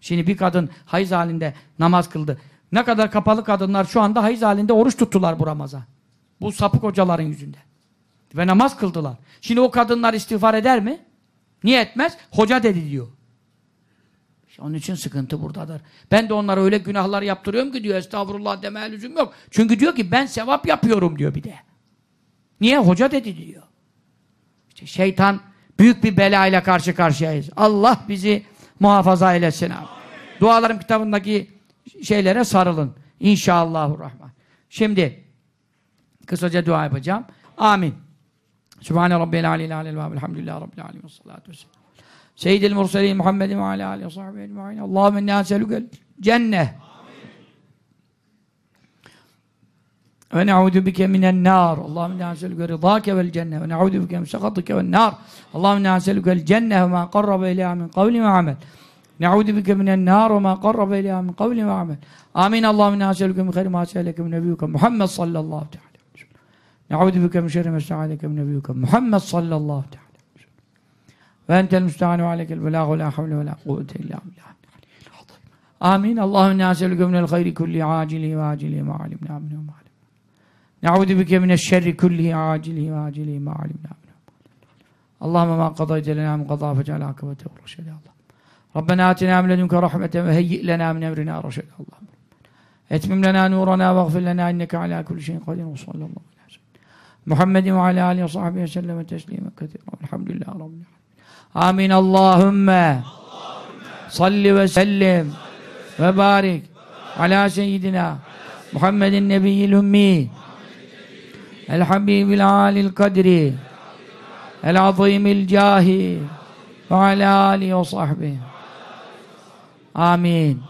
[SPEAKER 1] Şimdi bir kadın hayız halinde namaz kıldı. Ne kadar kapalı kadınlar şu anda hayız halinde oruç tuttular bu Ramazan. Bu sapık hocaların yüzünden. Ve namaz kıldılar. Şimdi o kadınlar istiğfar eder mi? Niye etmez? Hoca dedi diyor. Onun için sıkıntı buradadır. Ben de onlara öyle günahlar yaptırıyorum ki diyor estağfurullah demeye lüzum yok. Çünkü diyor ki ben sevap yapıyorum diyor bir de. Niye? Hoca dedi diyor. İşte şeytan büyük bir belayla karşı karşıyayız. Allah bizi muhafaza eylesin abi. Dualarım kitabındaki şeylere sarılın. İnşallahurrahman. Şimdi kısaca dua yapacağım. Amin. Sübhane Rabbil Aleyhi Aleyhi ve Elhamdülillahi Rabbil Alemin salatu vesselam. Seyyidil Murselin Muhammedin ve alâ aleyhi ve sahbihi ecma'in. Allahümme innâ selükel cenneh. Ve ne'udu bike minen nar. Allahümme innâ selüke rıdâke vel cenneh. Ve ne'udu bike min sekatike vel nar. Allahümme innâ selükel cenneh ve mâ qarrabe ilâ min kavli ve amel. Ne'udu bike minen nar ve mâ qarrabe ilâ min kavli ve amel. Amin. Allahümme innâ selüke min khayri mâ se'eleke min nebiyyuke Muhammed sallallahu teala. Ne'udu bike min şerri mâ se'aleke min nebiyyuke Muhammed sallallahu teala. Ve entel müstehane ve alekel ve la havle ve la kuvvete illa billah. Amin. Allahümme nâselüke minel hayri kulli acili ve acili ma alimna minhu ma. Ne'udu bike mineşşerri kulli acili ve acili ma alimna. Allahümme ma kadayte lena min kadâ fecel akıbete ve reşede Allah. Rabbena atina min ledunke rahmeten ve heyyi lena min emrina reşede Allah. Etmim lena nurana ve gfir lena inneke ala kulli şeyin kadir ve sallallahu aleyhi ve sellem. Muhammedin ve ala alihi ve sahbihi ve sellem teslime kathira. Elhamdülillahi rabbil. Amin. Allahümme salli ve sellim ve barik ala seyyidina Muhammedin nebiyyil ümmi el habibil alil kadri el azimil cahi ve ala alihi ve sahbihi. Amin.